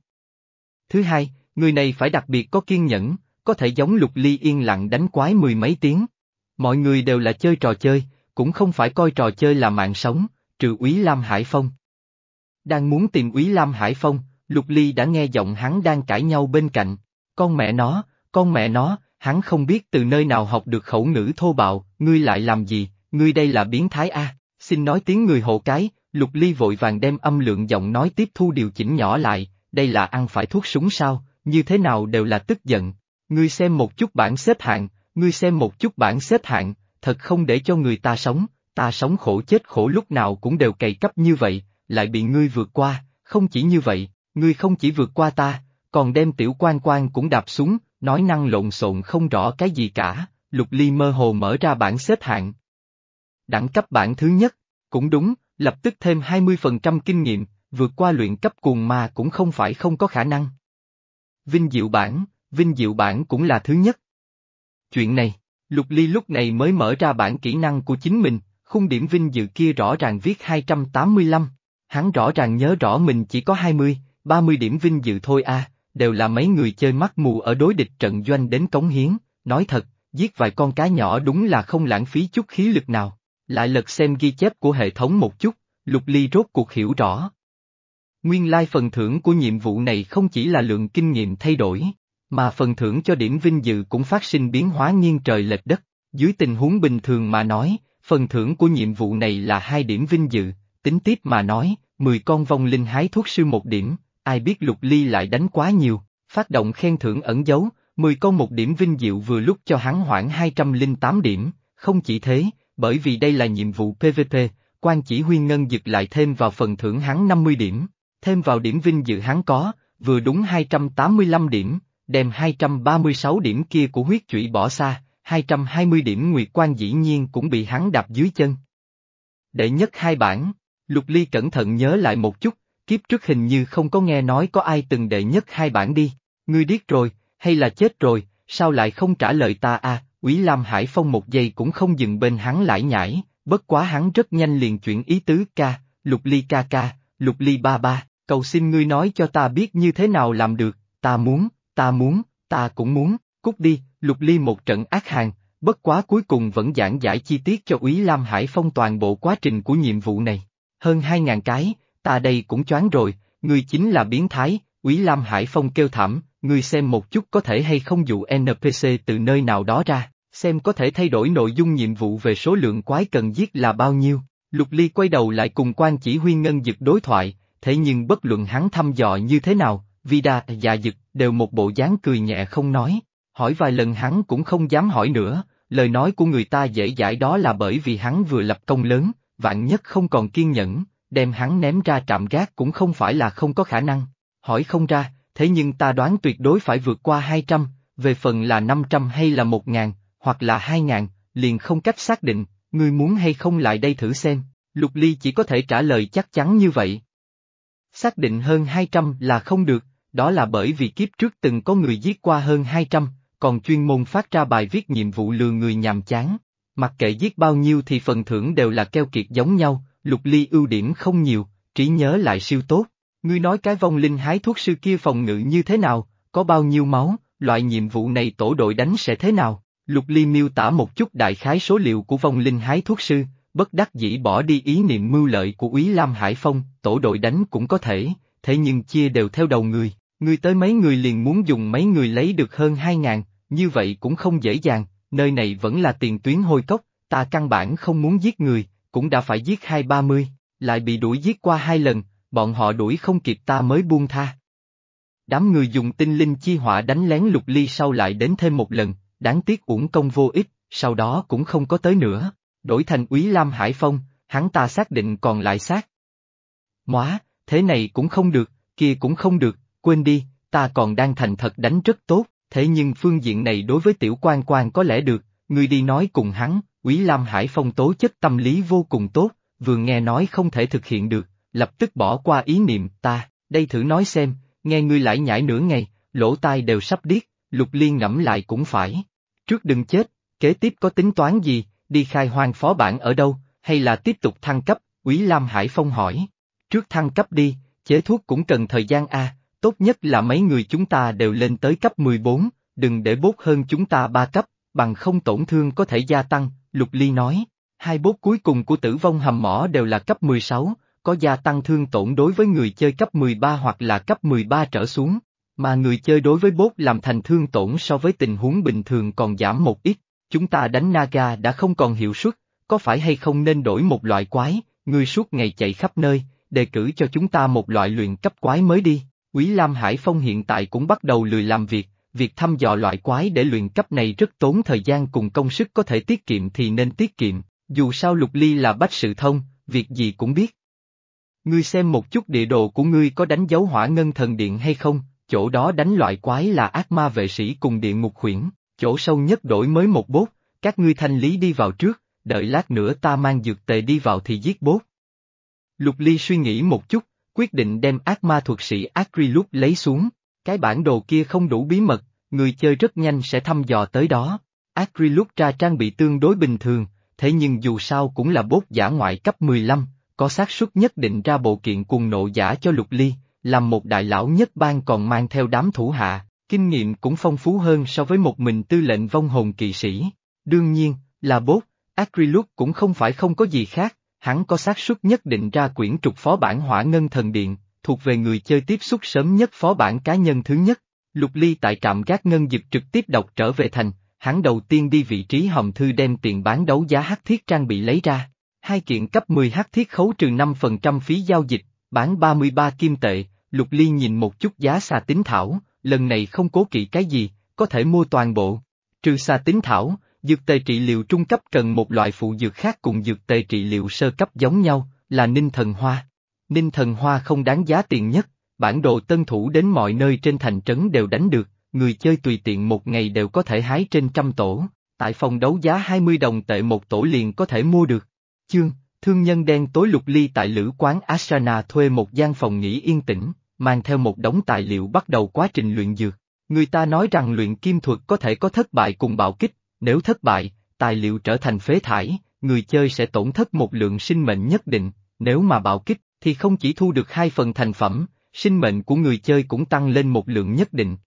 Thứ hai, người này phải đặc biệt có kiên nhẫn, có thể giống lục ly yên lặng đánh quái mười mấy tiếng. Mọi người đều là chơi trò chơi, cũng không phải coi trò chơi là mạng sống, trừ úy Lam Hải Phong. Đang muốn tìm úy Lam Hải Phong, Lục Ly đã nghe giọng hắn đang cãi nhau bên cạnh. Con mẹ nó, con mẹ nó, hắn không biết từ nơi nào học được khẩu ngữ thô bạo, ngươi lại làm gì, ngươi đây là biến thái a. xin nói tiếng người hộ cái, Lục Ly vội vàng đem âm lượng giọng nói tiếp thu điều chỉnh nhỏ lại, đây là ăn phải thuốc súng sao, như thế nào đều là tức giận. Ngươi xem một chút bảng xếp hạng, ngươi xem một chút bảng xếp hạng, thật không để cho người ta sống, ta sống khổ chết khổ lúc nào cũng đều cày cấp như vậy, lại bị ngươi vượt qua, không chỉ như vậy, ngươi không chỉ vượt qua ta, còn đem tiểu quan quan cũng đạp xuống, nói năng lộn xộn không rõ cái gì cả, lục ly mơ hồ mở ra bảng xếp hạng. Đẳng cấp bảng thứ nhất, cũng đúng, lập tức thêm 20% kinh nghiệm, vượt qua luyện cấp cuồng ma cũng không phải không có khả năng. Vinh diệu bản, vinh diệu bản cũng là thứ nhất. Chuyện này, Lục Ly lúc này mới mở ra bản kỹ năng của chính mình, khung điểm vinh dự kia rõ ràng viết 285. Hắn rõ ràng nhớ rõ mình chỉ có 20, 30 điểm vinh dự thôi a, đều là mấy người chơi mắt mù ở đối địch trận doanh đến cống hiến, nói thật, giết vài con cá nhỏ đúng là không lãng phí chút khí lực nào. Lại lật xem ghi chép của hệ thống một chút, Lục Ly rốt cuộc hiểu rõ. Nguyên lai phần thưởng của nhiệm vụ này không chỉ là lượng kinh nghiệm thay đổi, mà phần thưởng cho điểm vinh dự cũng phát sinh biến hóa nghiêng trời lệch đất. Dưới tình huống bình thường mà nói, phần thưởng của nhiệm vụ này là hai điểm vinh dự, tính tiếp mà nói, 10 con vong linh hái thuốc sư một điểm, ai biết lục ly lại đánh quá nhiều, phát động khen thưởng ẩn dấu, 10 con một điểm vinh diệu vừa lúc cho hắn hoãn 208 điểm, không chỉ thế, bởi vì đây là nhiệm vụ PVP, quan chỉ huy ngân dực lại thêm vào phần thưởng hắn 50 điểm, thêm vào điểm vinh dự hắn có, vừa đúng 285 điểm, đem 236 điểm kia của huyết trụy bỏ xa, 220 điểm nguyệt quan dĩ nhiên cũng bị hắn đạp dưới chân. Đệ nhất hai bản, Lục Ly cẩn thận nhớ lại một chút, kiếp trước hình như không có nghe nói có ai từng đệ nhất hai bản đi, ngươi điếc rồi, hay là chết rồi, sao lại không trả lời ta à, Quý Lam Hải Phong một giây cũng không dừng bên hắn lại nhảy, bất quá hắn rất nhanh liền chuyển ý tứ ca, Lục Ly ca ca, Lục Ly ba ba, cầu xin ngươi nói cho ta biết như thế nào làm được, ta muốn, ta muốn, ta cũng muốn, cút đi, Lục Ly một trận ác hàng, bất quá cuối cùng vẫn giảng giải chi tiết cho Úy Lam Hải Phong toàn bộ quá trình của nhiệm vụ này. Hơn hai ngàn cái, ta đây cũng choáng rồi, ngươi chính là biến thái, Úy Lam Hải Phong kêu thảm, ngươi xem một chút có thể hay không dụ NPC từ nơi nào đó ra, xem có thể thay đổi nội dung nhiệm vụ về số lượng quái cần giết là bao nhiêu. Lục Ly quay đầu lại cùng quan chỉ huy ngân dực đối thoại, thế nhưng bất luận hắn thăm dò như thế nào, Vida và dực đều một bộ dáng cười nhẹ không nói, hỏi vài lần hắn cũng không dám hỏi nữa, lời nói của người ta dễ dãi đó là bởi vì hắn vừa lập công lớn, vạn nhất không còn kiên nhẫn, đem hắn ném ra trạm gác cũng không phải là không có khả năng. Hỏi không ra, thế nhưng ta đoán tuyệt đối phải vượt qua 200, về phần là 500 hay là 1.000, hoặc là 2.000, liền không cách xác định, ngươi muốn hay không lại đây thử xem. Lục Ly chỉ có thể trả lời chắc chắn như vậy. Xác định hơn 200 là không được, đó là bởi vì kiếp trước từng có người giết qua hơn 200, còn chuyên môn phát ra bài viết nhiệm vụ lừa người nhàm chán. Mặc kệ giết bao nhiêu thì phần thưởng đều là keo kiệt giống nhau, lục ly ưu điểm không nhiều, trí nhớ lại siêu tốt. Ngươi nói cái vong linh hái thuốc sư kia phòng ngự như thế nào, có bao nhiêu máu, loại nhiệm vụ này tổ đội đánh sẽ thế nào? Lục ly miêu tả một chút đại khái số liệu của vong linh hái thuốc sư, bất đắc dĩ bỏ đi ý niệm mưu lợi của Úy Lam Hải Phong, tổ đội đánh cũng có thể, thế nhưng chia đều theo đầu người, người tới mấy người liền muốn dùng mấy người lấy được hơn hai ngàn, như vậy cũng không dễ dàng, nơi này vẫn là tiền tuyến hôi cốc, ta căn bản không muốn giết người, cũng đã phải giết hai ba mươi, lại bị đuổi giết qua hai lần, bọn họ đuổi không kịp ta mới buông tha. Đám người dùng tinh linh chi hỏa đánh lén lục ly sau lại đến thêm một lần, đáng tiếc uổng công vô ích, sau đó cũng không có tới nữa, đổi thành úy Lam Hải Phong, hắn ta xác định còn lại xác. Móa, thế này cũng không được, kia cũng không được, quên đi, ta còn đang thành thật đánh rất tốt, thế nhưng phương diện này đối với tiểu quan quan có lẽ được, ngươi đi nói cùng hắn, Quý Lam Hải Phong tố chất tâm lý vô cùng tốt, vừa nghe nói không thể thực hiện được, lập tức bỏ qua ý niệm ta, đây thử nói xem, nghe ngươi lại nhảy nửa ngày, lỗ tai đều sắp điếc, lục liên ngẫm lại cũng phải. Trước đừng chết, kế tiếp có tính toán gì, đi khai hoang phó bản ở đâu, hay là tiếp tục thăng cấp, Quý Lam Hải Phong hỏi. Trước thăng cấp đi, chế thuốc cũng cần thời gian a, Tốt nhất là mấy người chúng ta đều lên tới cấp 14, đừng để bốt hơn chúng ta ba cấp, bằng không tổn thương có thể gia tăng, Lục Ly nói. Hai bốt cuối cùng của tử vong hầm mỏ đều là cấp 16, có gia tăng thương tổn đối với người chơi cấp 13 hoặc là cấp 13 trở xuống, mà người chơi đối với bốt làm thành thương tổn so với tình huống bình thường còn giảm một ít. Chúng ta đánh Naga đã không còn hiệu suất, có phải hay không nên đổi một loại quái, người suốt ngày chạy khắp nơi, đề cử cho chúng ta một loại luyện cấp quái mới đi. Quý Lam Hải Phong hiện tại cũng bắt đầu lười làm việc, việc thăm dò loại quái để luyện cấp này rất tốn thời gian cùng công sức có thể tiết kiệm thì nên tiết kiệm, dù sao Lục Ly là bách sự thông, việc gì cũng biết. Ngươi xem một chút địa đồ của ngươi có đánh dấu hỏa ngân thần điện hay không, chỗ đó đánh loại quái là ác ma vệ sĩ cùng địa ngục khuyển, chỗ sâu nhất đổi mới một bốt, các ngươi thanh lý đi vào trước, đợi lát nữa ta mang dược tề đi vào thì giết bốt. Lục Ly suy nghĩ một chút, quyết định đem ác ma thuật sĩ Acrylup lấy xuống. Cái bản đồ kia không đủ bí mật, người chơi rất nhanh sẽ thăm dò tới đó. Acrylup ra trang bị tương đối bình thường, thế nhưng dù sao cũng là bốt giả ngoại cấp 15, có xác suất nhất định ra bộ kiện cùng nộ giả cho lục ly, làm một đại lão nhất bang còn mang theo đám thủ hạ, kinh nghiệm cũng phong phú hơn so với một mình tư lệnh vong hồn kỵ sĩ. Đương nhiên, là bốt, Acrylus cũng không phải không có gì khác, hắn có xác suất nhất định ra quyển trục phó bản hỏa ngân thần điện, thuộc về người chơi tiếp xúc sớm nhất phó bản cá nhân thứ nhất. Lục Ly tại trạm gác ngân dịp trực tiếp đọc trở về thành, hắn đầu tiên đi vị trí hòm thư đem tiền bán đấu giá hắc thiết trang bị lấy ra. Hai kiện cấp 10 hắc thiết khấu trừ 5% phí giao dịch, bán 33 kim tệ, Lục Ly nhìn một chút giá xà tính thảo, lần này không cố kỵ cái gì, có thể mua toàn bộ. Trừ xà tính thảo, dược tề trị liệu trung cấp cần một loại phụ dược khác cùng dược tề trị liệu sơ cấp giống nhau, là ninh thần hoa. Ninh thần hoa không đáng giá tiền nhất, bản đồ tân thủ đến mọi nơi trên thành trấn đều đánh được, người chơi tùy tiện một ngày đều có thể hái trên trăm tổ, tại phòng đấu giá 20 đồng tệ một tổ liền có thể mua được. Chương, thương nhân đen tối lục ly tại lữ quán Asana thuê một gian phòng nghỉ yên tĩnh, mang theo một đống tài liệu bắt đầu quá trình luyện dược. Người ta nói rằng luyện kim thuật có thể có thất bại cùng bạo kích, nếu thất bại, tài liệu trở thành phế thải, người chơi sẽ tổn thất một lượng sinh mệnh nhất định, nếu mà bạo kích, thì không chỉ thu được hai phần thành phẩm, sinh mệnh của người chơi cũng tăng lên một lượng nhất định.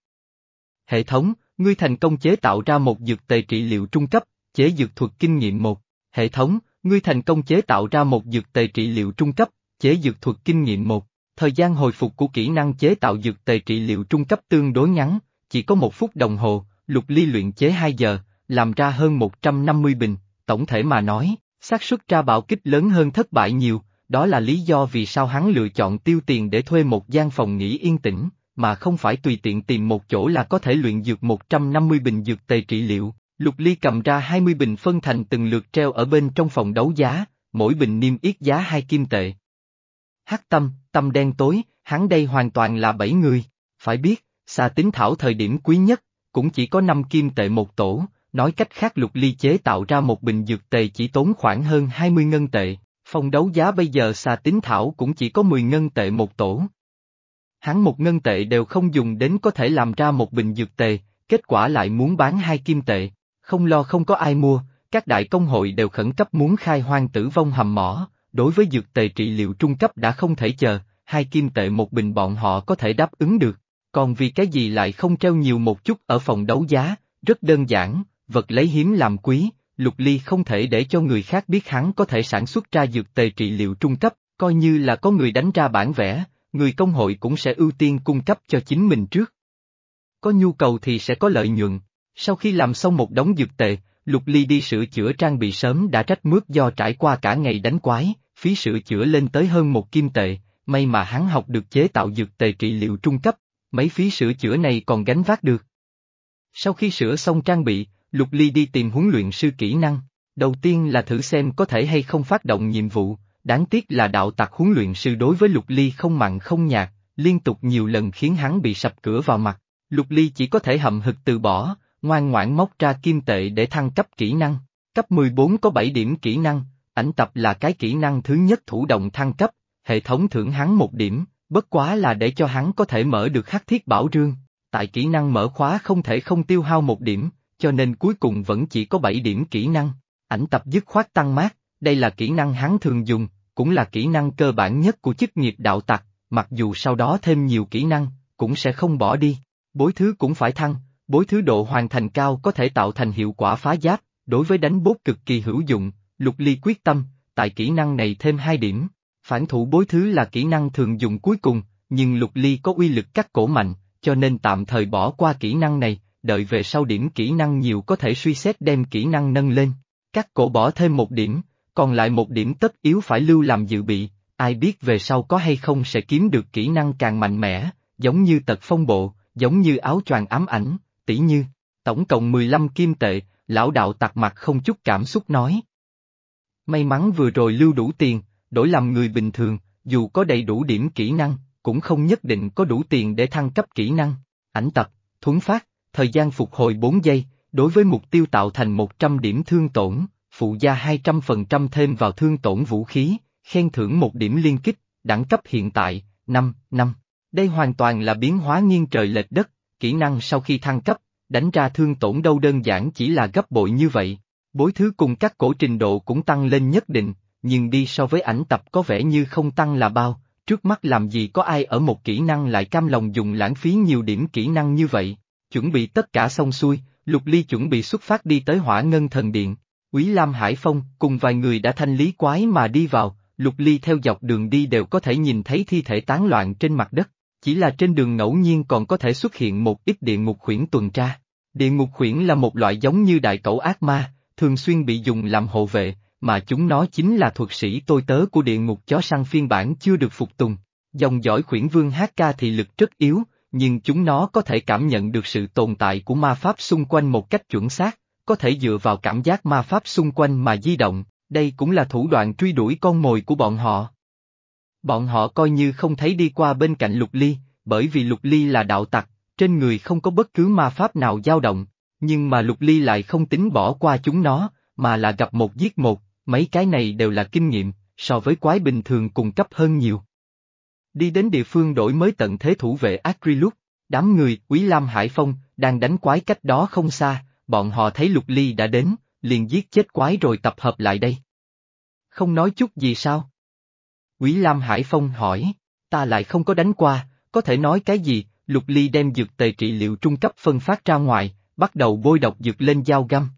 Hệ thống, ngươi thành công chế tạo ra một dược tề trị liệu trung cấp, chế dược thuật kinh nghiệm một. Hệ thống, ngươi thành công chế tạo ra một dược tề trị liệu trung cấp, chế dược thuật kinh nghiệm một. Thời gian hồi phục của kỹ năng chế tạo dược tề trị liệu trung cấp tương đối ngắn, chỉ có một phút đồng hồ, lục ly luyện chế 2 giờ, làm ra hơn 150 bình, tổng thể mà nói, xác suất ra bạo kích lớn hơn thất bại nhiều, đó là lý do vì sao hắn lựa chọn tiêu tiền để thuê một gian phòng nghỉ yên tĩnh, mà không phải tùy tiện tìm một chỗ là có thể luyện dược 150 bình dược tề trị liệu. Lục Ly cầm ra 20 bình phân thành từng lượt treo ở bên trong phòng đấu giá, mỗi bình niêm yết giá hai kim tệ. Hắc tâm, tâm đen tối, hắn đây hoàn toàn là bảy người, phải biết, xà tính thảo thời điểm quý nhất, cũng chỉ có 5 kim tệ một tổ, nói cách khác lục ly chế tạo ra một bình dược tề chỉ tốn khoảng hơn 20 ngân tệ, phòng đấu giá bây giờ xà tính thảo cũng chỉ có 10 ngân tệ một tổ. Hắn một ngân tệ đều không dùng đến có thể làm ra một bình dược tề, kết quả lại muốn bán hai kim tệ, không lo không có ai mua, các đại công hội đều khẩn cấp muốn khai hoang tử vong hầm mỏ, đối với dược tề trị liệu trung cấp đã không thể chờ, hai kim tệ một bình bọn họ có thể đáp ứng được, còn vì cái gì lại không treo nhiều một chút ở phòng đấu giá, rất đơn giản, vật lấy hiếm làm quý, Lục Ly không thể để cho người khác biết hắn có thể sản xuất ra dược tề trị liệu trung cấp, coi như là có người đánh ra bản vẽ, người công hội cũng sẽ ưu tiên cung cấp cho chính mình trước. Có nhu cầu thì sẽ có lợi nhuận. Sau khi làm xong một đống dược tệ, Lục Ly đi sửa chữa trang bị sớm đã trách mướt do trải qua cả ngày đánh quái, phí sửa chữa lên tới hơn một kim tệ, may mà hắn học được chế tạo dược tề trị liệu trung cấp, mấy phí sửa chữa này còn gánh vác được. Sau khi sửa xong trang bị, Lục Ly đi tìm huấn luyện sư kỹ năng, đầu tiên là thử xem có thể hay không phát động nhiệm vụ, đáng tiếc là đạo tặc huấn luyện sư đối với Lục Ly không mặn không nhạt, liên tục nhiều lần khiến hắn bị sập cửa vào mặt, Lục Ly chỉ có thể hậm hực từ bỏ, ngoan ngoãn móc ra kim tệ để thăng cấp kỹ năng, cấp 14 có 7 điểm kỹ năng, ảnh tập là cái kỹ năng thứ nhất thủ động thăng cấp, hệ thống thưởng hắn một điểm, bất quá là để cho hắn có thể mở được khắc thiết bảo rương, tại kỹ năng mở khóa không thể không tiêu hao một điểm, cho nên cuối cùng vẫn chỉ có 7 điểm kỹ năng. Ảnh tập dứt khoát tăng mát, đây là kỹ năng hắn thường dùng, cũng là kỹ năng cơ bản nhất của chức nghiệp đạo tặc, mặc dù sau đó thêm nhiều kỹ năng, cũng sẽ không bỏ đi. Bối thứ cũng phải thăng, bối thứ độ hoàn thành cao có thể tạo thành hiệu quả phá giáp, đối với đánh bốt cực kỳ hữu dụng, lục ly quyết tâm, tại kỹ năng này thêm 2 điểm. Phản thủ bối thứ là kỹ năng thường dùng cuối cùng, nhưng lục ly có uy lực cắt cổ mạnh, cho nên tạm thời bỏ qua kỹ năng này, đợi về sau điểm kỹ năng nhiều có thể suy xét đem kỹ năng nâng lên. Cắt cổ bỏ thêm một điểm, còn lại một điểm tất yếu phải lưu làm dự bị, ai biết về sau có hay không sẽ kiếm được kỹ năng càng mạnh mẽ, giống như tật phong bộ, giống như áo choàng ám ảnh, tỷ như, tổng cộng 15 kim tệ, lão đạo tặc mặt không chút cảm xúc nói. May mắn vừa rồi lưu đủ tiền, đổi làm người bình thường, dù có đầy đủ điểm kỹ năng, cũng không nhất định có đủ tiền để thăng cấp kỹ năng. Ảnh tập, thuấn phát, thời gian phục hồi 4 giây, đối với mục tiêu tạo thành 100 điểm thương tổn, phụ gia 200% thêm vào thương tổn vũ khí, khen thưởng một điểm liên kích, đẳng cấp hiện tại, 5, 5. Đây hoàn toàn là biến hóa nghiêng trời lệch đất, kỹ năng sau khi thăng cấp, đánh ra thương tổn đâu đơn giản chỉ là gấp bội như vậy. Bối thứ cùng các cổ trình độ cũng tăng lên nhất định, nhưng đi so với ảnh tập có vẻ như không tăng là bao, trước mắt làm gì có ai ở một kỹ năng lại cam lòng dùng lãng phí nhiều điểm kỹ năng như vậy. Chuẩn bị tất cả xong xuôi, Lục Ly chuẩn bị xuất phát đi tới hỏa ngân thần điện. Quý Lam Hải Phong cùng vài người đã thanh lý quái mà đi vào, Lục Ly theo dọc đường đi đều có thể nhìn thấy thi thể tán loạn trên mặt đất, chỉ là trên đường ngẫu nhiên còn có thể xuất hiện một ít địa ngục khuyển tuần tra. Địa ngục khuyển là một loại giống như đại cẩu ác ma, thường xuyên bị dùng làm hộ vệ, mà chúng nó chính là thuật sĩ tôi tớ của địa ngục chó săn phiên bản chưa được phục tùng. Dòng dõi khuyển vương HK thì lực rất yếu, nhưng chúng nó có thể cảm nhận được sự tồn tại của ma pháp xung quanh một cách chuẩn xác, có thể dựa vào cảm giác ma pháp xung quanh mà di động, đây cũng là thủ đoạn truy đuổi con mồi của bọn họ. Bọn họ coi như không thấy đi qua bên cạnh lục ly, bởi vì lục ly là đạo tặc, trên người không có bất cứ ma pháp nào dao động, nhưng mà lục ly lại không tính bỏ qua chúng nó, mà là gặp một giết một, mấy cái này đều là kinh nghiệm, so với quái bình thường cung cấp hơn nhiều. Đi đến địa phương đổi mới tận thế thủ vệ Acrilus, đám người, Quý Lam Hải Phong, đang đánh quái cách đó không xa, bọn họ thấy Lục Ly đã đến, liền giết chết quái rồi tập hợp lại đây. Không nói chút gì sao? Quý Lam Hải Phong hỏi, ta lại không có đánh qua, có thể nói cái gì, Lục Ly đem dược tề trị liệu trung cấp phân phát ra ngoài, bắt đầu bôi độc dược lên dao găm.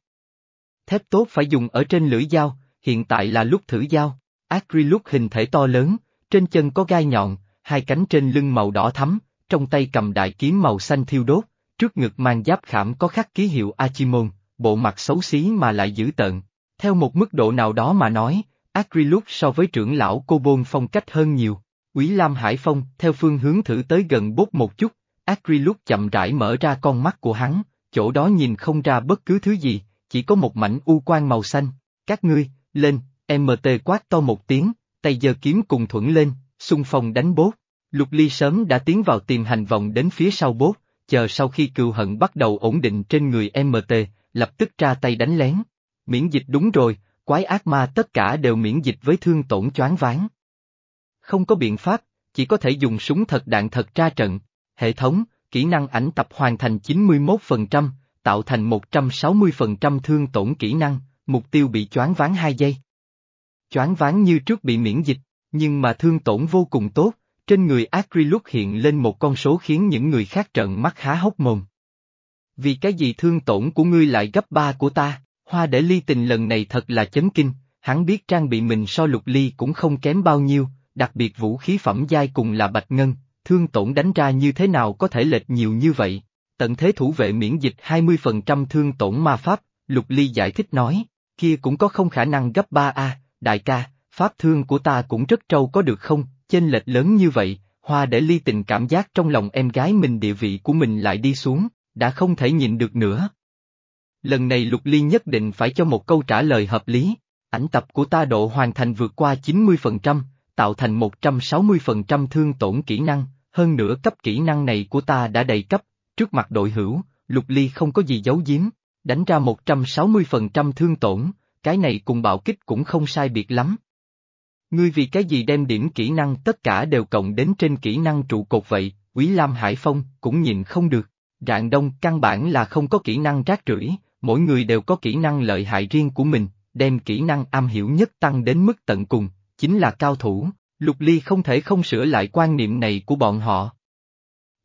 Thép tốt phải dùng ở trên lưỡi dao, hiện tại là lúc thử dao. Acrylic hình thể to lớn, trên chân có gai nhọn, hai cánh trên lưng màu đỏ thắm, trong tay cầm đại kiếm màu xanh thiêu đốt, trước ngực mang giáp khảm có khắc ký hiệu Achimon, bộ mặt xấu xí mà lại dữ tợn. Theo một mức độ nào đó mà nói, Acrylic so với trưởng lão cô bôn phong cách hơn nhiều. Quý Lam Hải Phong, theo phương hướng thử tới gần bốt một chút, Acrylic chậm rãi mở ra con mắt của hắn, chỗ đó nhìn không ra bất cứ thứ gì, chỉ có một mảnh u quang màu xanh. Các ngươi, lên, MT quát to một tiếng, tay giơ kiếm cùng thuẫn lên, xung phong đánh bốt. Lục Ly sớm đã tiến vào tìm hành vòng đến phía sau bốt, chờ sau khi cừu hận bắt đầu ổn định trên người MT, lập tức ra tay đánh lén. Miễn dịch đúng rồi, quái ác ma tất cả đều miễn dịch với thương tổn choáng váng. Không có biện pháp, chỉ có thể dùng súng thật đạn thật tra trận. Hệ thống, kỹ năng ảnh tập hoàn thành 91%, tạo thành 160% thương tổn kỹ năng, mục tiêu bị choáng váng 2 giây. Choáng váng như trước bị miễn dịch, nhưng mà thương tổn vô cùng tốt, trên người Acrylux hiện lên một con số khiến những người khác trợn mắt há hốc mồm. Vì cái gì thương tổn của ngươi lại gấp ba của ta, hoa để ly tình lần này thật là chấn kinh, hắn biết trang bị mình so lục ly cũng không kém bao nhiêu, đặc biệt vũ khí phẩm giai cùng là bạch ngân, thương tổn đánh ra như thế nào có thể lệch nhiều như vậy. Tận thế thủ vệ miễn dịch 20% thương tổn ma pháp, lục ly giải thích nói, kia cũng có không khả năng gấp 3A, đại ca, pháp thương của ta cũng rất trâu có được không, chênh lệch lớn như vậy, hoa để ly tình cảm giác trong lòng em gái mình địa vị của mình lại đi xuống, đã không thể nhịn được nữa. Lần này lục ly nhất định phải cho một câu trả lời hợp lý, ảnh tập của ta độ hoàn thành vượt qua 90%, tạo thành 160% thương tổn kỹ năng, hơn nữa cấp kỹ năng này của ta đã đầy cấp, trước mặt đội hữu, lục ly không có gì giấu giếm, đánh ra 160% thương tổn, cái này cùng bạo kích cũng không sai biệt lắm. Ngươi vì cái gì đem điểm kỹ năng tất cả đều cộng đến trên kỹ năng trụ cột vậy, Quý Lam Hải Phong cũng nhìn không được. Rạng Đông căn bản là không có kỹ năng rác rưởi, mỗi người đều có kỹ năng lợi hại riêng của mình, đem kỹ năng am hiểu nhất tăng đến mức tận cùng, chính là cao thủ, Lục Ly không thể không sửa lại quan niệm này của bọn họ.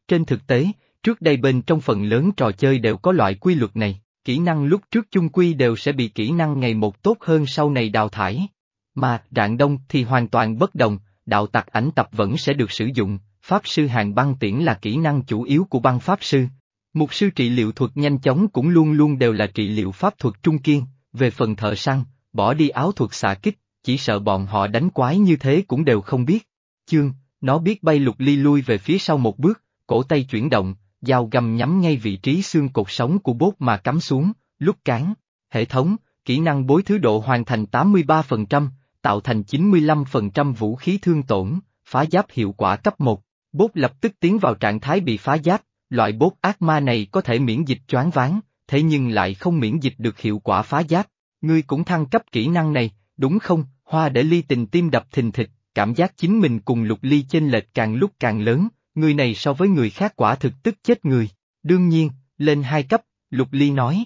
Trên thực tế, trước đây bên trong phần lớn trò chơi đều có loại quy luật này, kỹ năng lúc trước chung quy đều sẽ bị kỹ năng ngày một tốt hơn sau này đào thải. Mà, rạng đông thì hoàn toàn bất đồng, đạo tặc ảnh tập vẫn sẽ được sử dụng, pháp sư hàng băng tiễn là kỹ năng chủ yếu của băng pháp sư. Mục sư trị liệu thuật nhanh chóng cũng luôn luôn đều là trị liệu pháp thuật trung kiên, về phần thợ săn, bỏ đi áo thuật xạ kích, chỉ sợ bọn họ đánh quái như thế cũng đều không biết. Chương, nó biết bay lục ly lui về phía sau một bước, cổ tay chuyển động, dao găm nhắm ngay vị trí xương cột sống của bốt mà cắm xuống, lúc cán. Hệ thống, kỹ năng bối thứ độ hoàn thành 83%, tạo thành 95% vũ khí thương tổn, phá giáp hiệu quả cấp 1. Bốt lập tức tiến vào trạng thái bị phá giáp, loại bốt ác ma này có thể miễn dịch choáng váng, thế nhưng lại không miễn dịch được hiệu quả phá giáp. Ngươi cũng thăng cấp kỹ năng này, đúng không? Hoa để ly tình tim đập thình thịch, cảm giác chính mình cùng lục ly chênh lệch càng lúc càng lớn, người này so với người khác quả thực tức chết người. Đương nhiên, lên hai cấp, lục ly nói.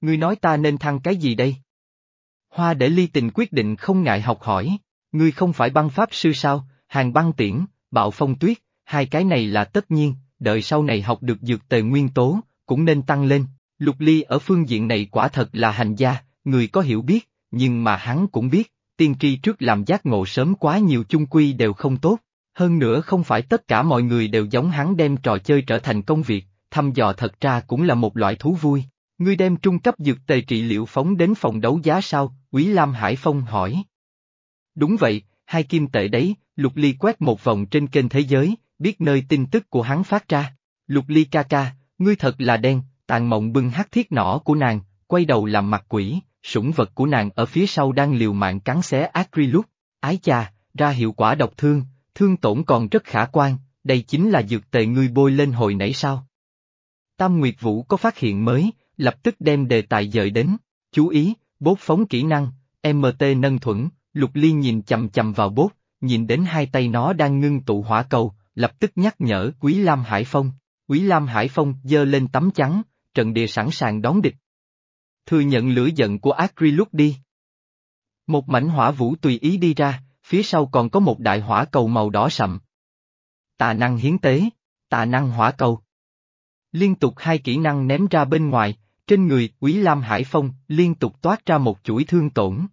Ngươi nói ta nên thăng cái gì đây? Hoa để ly tình quyết định không ngại học hỏi, ngươi không phải băng pháp sư sao, hàng băng tiễn, bạo phong tuyết, hai cái này là tất nhiên, đợi sau này học được dược tề nguyên tố, cũng nên tăng lên. Lục ly ở phương diện này quả thật là hành gia, người có hiểu biết, nhưng mà hắn cũng biết, tiên tri trước làm giác ngộ sớm quá nhiều chung quy đều không tốt. Hơn nữa không phải tất cả mọi người đều giống hắn đem trò chơi trở thành công việc, thăm dò thật ra cũng là một loại thú vui. Ngươi đem trung cấp dược tề trị liệu phóng đến phòng đấu giá sao? Quý Lam Hải Phong hỏi. Đúng vậy, hai kim tệ đấy, Lục Ly quét một vòng trên kênh thế giới, biết nơi tin tức của hắn phát ra. Lục Ly ca ca, ngươi thật là đen, tàn mộng bưng hát thiết nỏ của nàng, quay đầu làm mặt quỷ, sủng vật của nàng ở phía sau đang liều mạng cắn xé Acrylus. Ái cha, ra hiệu quả độc thương, thương tổn còn rất khả quan, đây chính là dược tề ngươi bôi lên hồi nãy sao. Tam Nguyệt Vũ có phát hiện mới, lập tức đem đề tài dời đến, chú ý, bốt phóng kỹ năng, MT nâng thuẫn, Lục Ly nhìn chầm chầm vào bốt, nhìn đến hai tay nó đang ngưng tụ hỏa cầu, lập tức nhắc nhở Quý Lam Hải Phong. Quý Lam Hải Phong giơ lên tấm trắng, trận địa sẵn sàng đón địch. Thừa nhận lửa giận của Acrylus đi. Một mảnh hỏa vũ tùy ý đi ra, phía sau còn có một đại hỏa cầu màu đỏ sậm. Tà năng hiến tế, tà năng hỏa cầu. Liên tục hai kỹ năng ném ra bên ngoài, trên người Quý Lam Hải Phong liên tục toát ra một chuỗi thương tổn.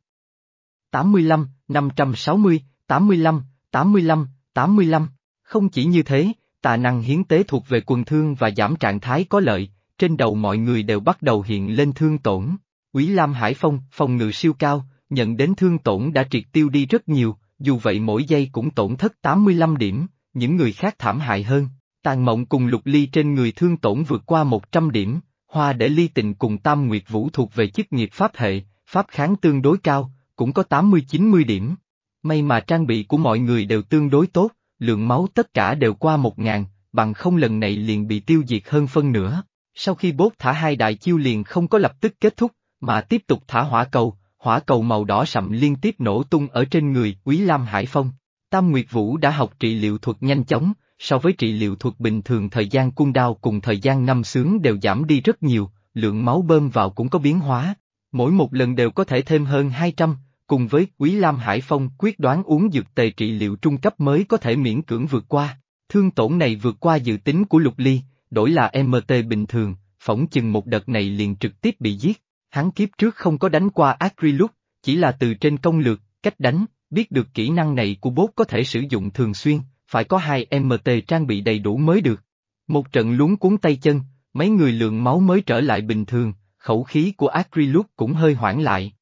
85, 560, 85, 85, 85. Không chỉ như thế, tà năng hiến tế thuộc về quần thương và giảm trạng thái có lợi, trên đầu mọi người đều bắt đầu hiện lên thương tổn. Quý Lam Hải Phong, phòng ngự siêu cao, nhận đến thương tổn đã triệt tiêu đi rất nhiều, dù vậy mỗi giây cũng tổn thất 85 điểm, những người khác thảm hại hơn. Tàn mộng cùng lục ly trên người thương tổn vượt qua 100 điểm, hoa để ly tình cùng tam nguyệt vũ thuộc về chức nghiệp pháp hệ, pháp kháng tương đối cao, cũng có 80-90 điểm. May mà trang bị của mọi người đều tương đối tốt, lượng máu tất cả đều qua 1.000, bằng không lần này liền bị tiêu diệt hơn phân nửa. Sau khi bốt thả hai đại chiêu liền không có lập tức kết thúc, mà tiếp tục thả hỏa cầu, hỏa cầu màu đỏ sậm liên tiếp nổ tung ở trên người Quý Lam Hải Phong. Tam Nguyệt Vũ đã học trị liệu thuật nhanh chóng, so với trị liệu thuật bình thường thời gian cung đao cùng thời gian năm sướng đều giảm đi rất nhiều, lượng máu bơm vào cũng có biến hóa, mỗi một lần đều có thể thêm hơn 200, cùng với Quý Lam Hải Phong quyết đoán uống dược tề trị liệu trung cấp mới có thể miễn cưỡng vượt qua. Thương tổn này vượt qua dự tính của Lục Ly, đổi là MT bình thường, phỏng chừng một đợt này liền trực tiếp bị giết. Hắn kiếp trước không có đánh qua Acrylus, chỉ là từ trên công lược, cách đánh, biết được kỹ năng này của bốt có thể sử dụng thường xuyên, phải có hai MT trang bị đầy đủ mới được. Một trận luống cuốn tay chân, mấy người lượng máu mới trở lại bình thường, khẩu khí của Acrylus cũng hơi hoảng lại.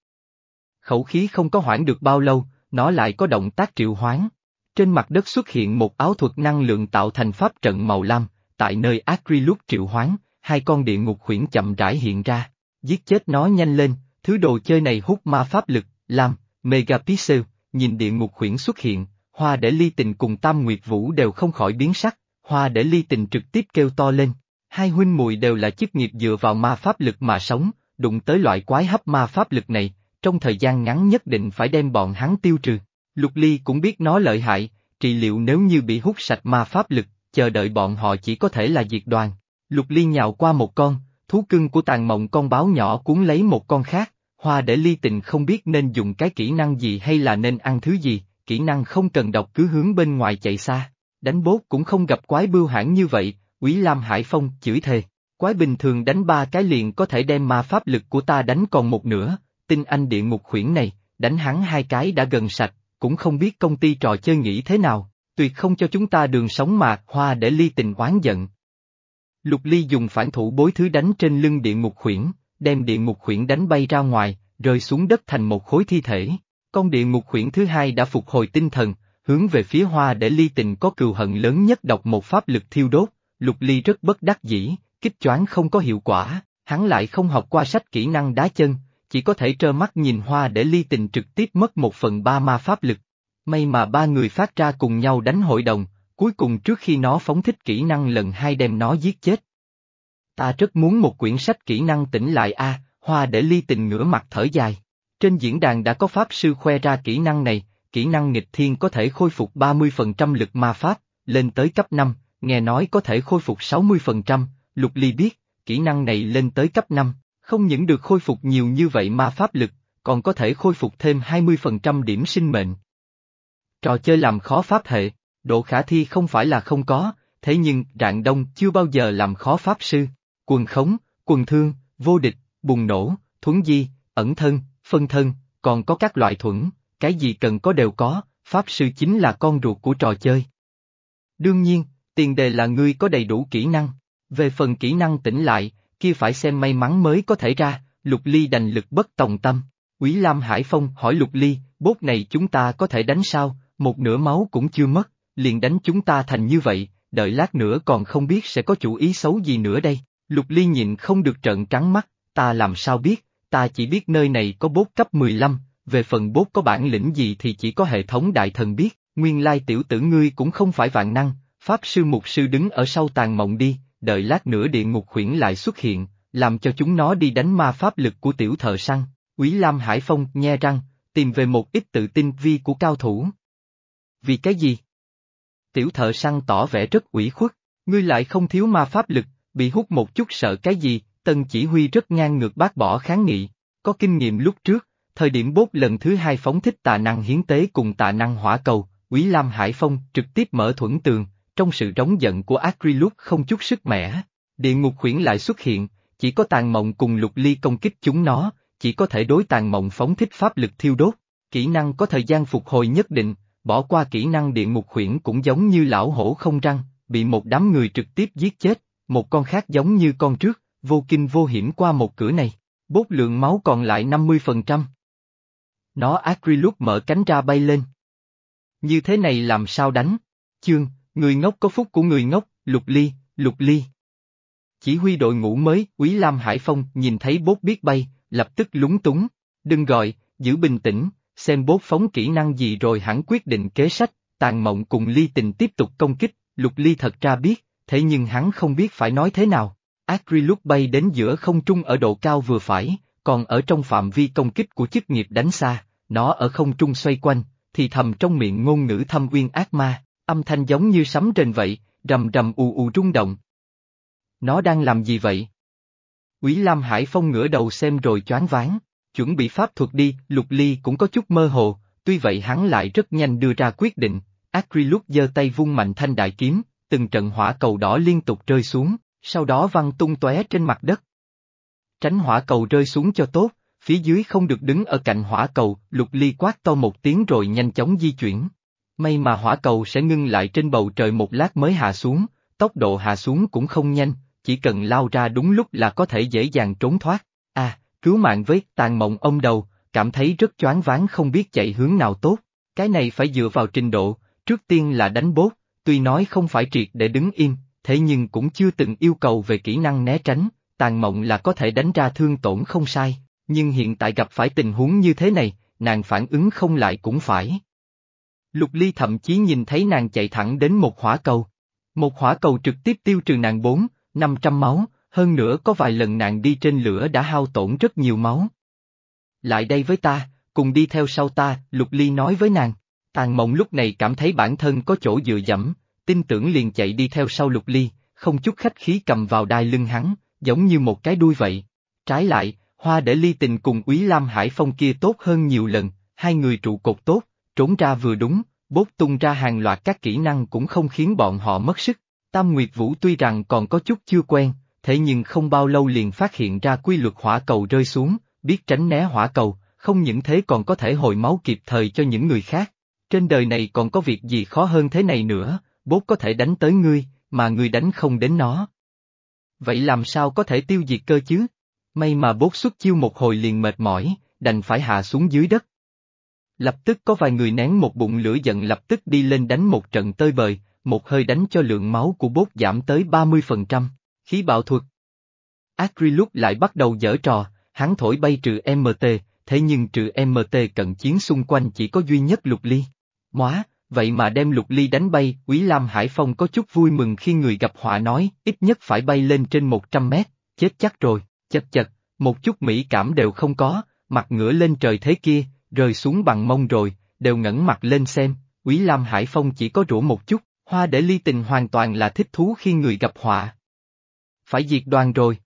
Khẩu khí không có hoảng được bao lâu, nó lại có động tác triệu hoán. Trên mặt đất xuất hiện một áo thuật năng lượng tạo thành pháp trận màu lam, tại nơi Acrylus triệu hoán, hai con địa ngục khuyển chậm rãi hiện ra, giết chết nó nhanh lên, thứ đồ chơi này hút ma pháp lực, làm megapixel, nhìn địa ngục khuyển xuất hiện, hoa để ly tình cùng tam nguyệt vũ đều không khỏi biến sắc, hoa để ly tình trực tiếp kêu to lên, hai huynh muội đều là chức nghiệp dựa vào ma pháp lực mà sống, đụng tới loại quái hấp ma pháp lực này, trong thời gian ngắn nhất định phải đem bọn hắn tiêu trừ. Lục Ly cũng biết nó lợi hại, trị liệu nếu như bị hút sạch ma pháp lực, chờ đợi bọn họ chỉ có thể là diệt đoàn. Lục Ly nhào qua một con, thú cưng của tàn mộng con báo nhỏ cuốn lấy một con khác, hoa để ly tình không biết nên dùng cái kỹ năng gì hay là nên ăn thứ gì, kỹ năng không cần đọc cứ hướng bên ngoài chạy xa. Đánh bốt cũng không gặp quái bưu hãn như vậy, Quý Lam Hải Phong chửi thề. Quái bình thường đánh ba cái liền có thể đem ma pháp lực của ta đánh còn một nửa, tinh anh địa ngục khuyển này, đánh hắn hai cái đã gần sạch, cũng không biết công ty trò chơi nghĩ thế nào, tuyệt không cho chúng ta đường sống mà hoa để ly tình oán giận. Lục ly dùng phản thủ bối thứ đánh trên lưng địa ngục khuyển, đem địa ngục khuyển đánh bay ra ngoài, rơi xuống đất thành một khối thi thể. Con địa ngục khuyển thứ hai đã phục hồi tinh thần, hướng về phía hoa để ly tình có cừu hận lớn nhất đọc một pháp lực thiêu đốt, lục ly rất bất đắc dĩ, kích choáng không có hiệu quả, hắn lại không học qua sách kỹ năng đá chân, chỉ có thể trơ mắt nhìn hoa để ly tình trực tiếp mất một phần ba ma pháp lực. May mà ba người phát ra cùng nhau đánh hội đồng, cuối cùng trước khi nó phóng thích kỹ năng lần hai đem nó giết chết. Ta rất muốn một quyển sách kỹ năng tỉnh lại a, hoa để ly tình ngửa mặt thở dài. Trên diễn đàn đã có pháp sư khoe ra kỹ năng này, kỹ năng nghịch thiên có thể khôi phục 30% lực ma pháp, lên tới cấp 5, nghe nói có thể khôi phục 60%, lục ly biết, kỹ năng này lên tới cấp 5, không những được khôi phục nhiều như vậy ma pháp lực, còn có thể khôi phục thêm 20% điểm sinh mệnh. Trò chơi làm khó pháp hệ, độ khả thi không phải là không có, thế nhưng Rạng Đông chưa bao giờ làm khó pháp sư. Quần khống, quần thương, vô địch, bùng nổ, thuấn di, ẩn thân, phân thân, còn có các loại thuẫn, cái gì cần có đều có, Pháp Sư chính là con ruột của trò chơi. Đương nhiên, tiền đề là ngươi có đầy đủ kỹ năng. Về phần kỹ năng tỉnh lại, kia phải xem may mắn mới có thể ra, Lục Ly đành lực bất tòng tâm. Quý Lam Hải Phong hỏi Lục Ly, bốt này chúng ta có thể đánh sao, một nửa máu cũng chưa mất, liền đánh chúng ta thành như vậy, đợi lát nữa còn không biết sẽ có chủ ý xấu gì nữa đây. Lục Ly nhịn không được trợn trắng mắt, ta làm sao biết, ta chỉ biết nơi này có bốt cấp 15, về phần bốt có bản lĩnh gì thì chỉ có hệ thống đại thần biết, nguyên lai tiểu tử ngươi cũng không phải vạn năng, Pháp sư mục sư đứng ở sau tàn mộng đi, đợi lát nữa địa ngục khuyển lại xuất hiện, làm cho chúng nó đi đánh ma pháp lực của tiểu thợ săn. Quý Lam Hải Phong nhe răng, tìm về một ít tự tin vi của cao thủ. Vì cái gì? Tiểu thợ săn tỏ vẻ rất ủy khuất, ngươi lại không thiếu ma pháp lực, bị hút một chút sợ cái gì, tân chỉ huy rất ngang ngược bác bỏ kháng nghị, có kinh nghiệm lúc trước, thời điểm bốt lần thứ hai phóng thích tà năng hiến tế cùng tà năng hỏa cầu, Quý Lam Hải Phong trực tiếp mở thuẫn tường, trong sự trống giận của Acrylus không chút sức mẻ. Địa ngục khuyển lại xuất hiện, chỉ có tàn mộng cùng lục ly công kích chúng nó, chỉ có thể đối tàn mộng phóng thích pháp lực thiêu đốt. Kỹ năng có thời gian phục hồi nhất định, bỏ qua kỹ năng địa ngục khuyển cũng giống như lão hổ không răng, bị một đám người trực tiếp giết chết, một con khác giống như con trước, vô kinh vô hiểm qua một cửa này, bốt lượng máu còn lại 50%. Nó Acrylus mở cánh ra bay lên. Như thế này làm sao đánh? Chương, người ngốc có phúc của người ngốc, lục ly, lục ly. Chỉ huy đội ngũ mới, Quý Lam Hải Phong nhìn thấy bốt biết bay, lập tức lúng túng. Đừng gọi, giữ bình tĩnh, xem bốt phóng kỹ năng gì rồi hẳn quyết định kế sách, tàn mộng cùng ly tình tiếp tục công kích, lục ly thật ra biết, thế nhưng hắn không biết phải nói thế nào. Acrylus bay đến giữa không trung ở độ cao vừa phải, còn ở trong phạm vi công kích của chức nghiệp đánh xa, nó ở không trung xoay quanh, thì thầm trong miệng ngôn ngữ thâm uyên ác ma, âm thanh giống như sấm rền vậy, rầm rầm ù ù rung động. Nó đang làm gì vậy? Quý Lam Hải Phong ngửa đầu xem rồi choáng váng, chuẩn bị pháp thuật đi, Lục Ly cũng có chút mơ hồ, tuy vậy hắn lại rất nhanh đưa ra quyết định, Acrylus giơ tay vung mạnh thanh đại kiếm, từng trận hỏa cầu đỏ liên tục rơi xuống, sau đó văng tung tóe trên mặt đất. Tránh hỏa cầu rơi xuống cho tốt, phía dưới không được đứng ở cạnh hỏa cầu, Lục Ly quát to một tiếng rồi nhanh chóng di chuyển. May mà hỏa cầu sẽ ngưng lại trên bầu trời một lát mới hạ xuống, tốc độ hạ xuống cũng không nhanh, chỉ cần lao ra đúng lúc là có thể dễ dàng trốn thoát. Cứu mạng với tàn mộng ông đầu, cảm thấy rất choáng váng không biết chạy hướng nào tốt. Cái này phải dựa vào trình độ, trước tiên là đánh bốt, tuy nói không phải triệt để đứng im, thế nhưng cũng chưa từng yêu cầu về kỹ năng né tránh, tàn mộng là có thể đánh ra thương tổn không sai, nhưng hiện tại gặp phải tình huống như thế này, nàng phản ứng không lại cũng phải. Lục Ly thậm chí nhìn thấy nàng chạy thẳng đến một hỏa cầu. Một hỏa cầu trực tiếp tiêu trừ nàng bốn, năm trăm máu, hơn nữa có vài lần nàng đi trên lửa đã hao tổn rất nhiều máu. Lại đây với ta, cùng đi theo sau ta, Lục Ly nói với nàng. Tàn mộng lúc này cảm thấy bản thân có chỗ dựa dẫm, tin tưởng liền chạy đi theo sau Lục Ly, không chút khách khí cầm vào đai lưng hắn, giống như một cái đuôi vậy. Trái lại, hoa để ly tình cùng Úy Lam Hải Phong kia tốt hơn nhiều lần, hai người trụ cột tốt, trốn ra vừa đúng, bốt tung ra hàng loạt các kỹ năng cũng không khiến bọn họ mất sức. Tam Nguyệt Vũ tuy rằng còn có chút chưa quen, thế nhưng không bao lâu liền phát hiện ra quy luật hỏa cầu rơi xuống, biết tránh né hỏa cầu, không những thế còn có thể hồi máu kịp thời cho những người khác. Trên đời này còn có việc gì khó hơn thế này nữa, bốt có thể đánh tới ngươi, mà ngươi đánh không đến nó. Vậy làm sao có thể tiêu diệt cơ chứ? May mà bốt xuất chiêu một hồi liền mệt mỏi, đành phải hạ xuống dưới đất. Lập tức có vài người nén một bụng lửa giận lập tức đi lên đánh một trận tơi bời, một hơi đánh cho lượng máu của bốt giảm tới 30%. Khí bạo thuật. Acrylus lại bắt đầu dở trò, hắn thổi bay trừ MT, thế nhưng trừ MT cận chiến xung quanh chỉ có duy nhất lục ly. Móa, vậy mà đem lục ly đánh bay, Quý Lam Hải Phong có chút vui mừng khi người gặp họa nói, ít nhất phải bay lên trên 100 mét, chết chắc rồi, chật chật, một chút mỹ cảm đều không có, mặt ngửa lên trời thế kia, rơi xuống bằng mông rồi, đều ngẩng mặt lên xem, Quý Lam Hải Phong chỉ có rũ một chút, hoa để ly tình hoàn toàn là thích thú khi người gặp họa. Phải diệt đoàn rồi.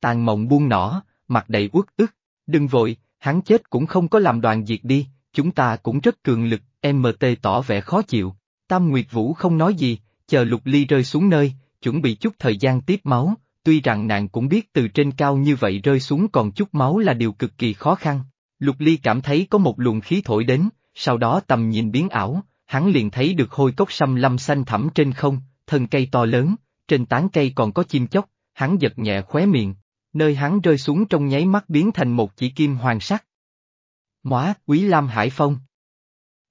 Tàn mộng buông nỏ, mặt đầy uất ức, đừng vội, hắn chết cũng không có làm đoàn diệt đi, chúng ta cũng rất cường lực, MT tỏ vẻ khó chịu. Tam Nguyệt Vũ không nói gì, chờ lục ly rơi xuống nơi, chuẩn bị chút thời gian tiếp máu, tuy rằng nàng cũng biết từ trên cao như vậy rơi xuống còn chút máu là điều cực kỳ khó khăn. Lục Ly cảm thấy có một luồng khí thổi đến, sau đó tầm nhìn biến ảo, hắn liền thấy được hôi cốc xăm lâm xanh thẳm trên không, thân cây to lớn, trên tán cây còn có chim chóc, hắn giật nhẹ khóe miệng, nơi hắn rơi xuống trong nháy mắt biến thành một chỉ kim hoàng sắc. Móa, Quý Lam Hải Phong.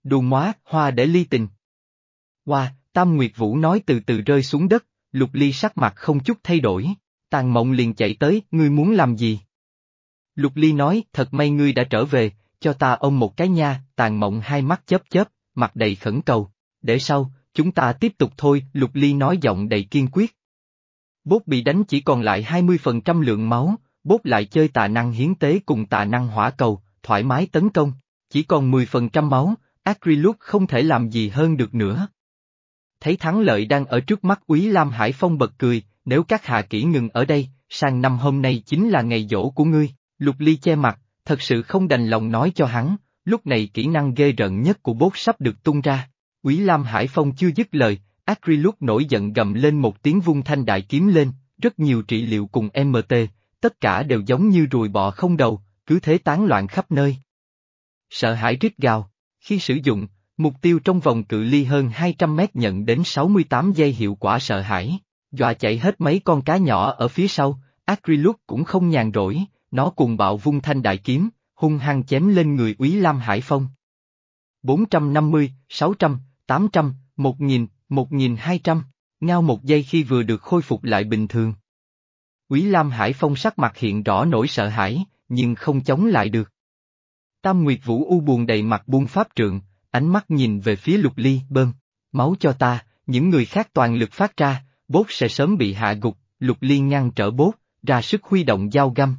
Đù móa, hoa để ly tình. Hoa, Tam Nguyệt Vũ nói từ từ rơi xuống đất, lục ly sắc mặt không chút thay đổi, tàn mộng liền chạy tới, ngươi muốn làm gì? Lục ly nói, thật may ngươi đã trở về, cho ta ôm một cái nha, tàn mộng hai mắt chớp chớp, mặt đầy khẩn cầu, để sau, chúng ta tiếp tục thôi, lục ly nói giọng đầy kiên quyết. Bốt bị đánh chỉ còn lại 20% lượng máu, bốt lại chơi tà năng hiến tế cùng tà năng hỏa cầu, thoải mái tấn công, chỉ còn 10% máu, Acrylux không thể làm gì hơn được nữa. Thấy thắng lợi đang ở trước mắt Úy Lam Hải Phong bật cười, nếu các hạ kỹ ngừng ở đây, sang năm hôm nay chính là ngày dỗ của ngươi, lục ly che mặt, thật sự không đành lòng nói cho hắn, lúc này kỹ năng ghê rợn nhất của bốt sắp được tung ra. Úy Lam Hải Phong chưa dứt lời, Acrylux nổi giận gầm lên một tiếng vung thanh đại kiếm lên, rất nhiều trị liệu cùng MT, tất cả đều giống như ruồi bọ không đầu, cứ thế tán loạn khắp nơi. Sợ hãi rít gào, khi sử dụng, mục tiêu trong vòng cự ly hơn 200 mét nhận đến 68 giây hiệu quả sợ hãi, dọa chạy hết mấy con cá nhỏ ở phía sau, Acrylux cũng không nhàn rỗi, nó cùng bạo vung thanh đại kiếm, hung hăng chém lên người úy Lam Hải Phong. 450, 600, 800, 1000, 1200, ngao một giây khi vừa được khôi phục lại bình thường. Quý Lam Hải Phong sắc mặt hiện rõ nỗi sợ hãi, nhưng không chống lại được. Tam Nguyệt Vũ u buồn đầy mặt buông pháp trượng, ánh mắt nhìn về phía lục ly, bơm, máu cho ta, những người khác toàn lực phát ra, bốt sẽ sớm bị hạ gục, lục ly ngăn trở bốt, ra sức huy động dao găm.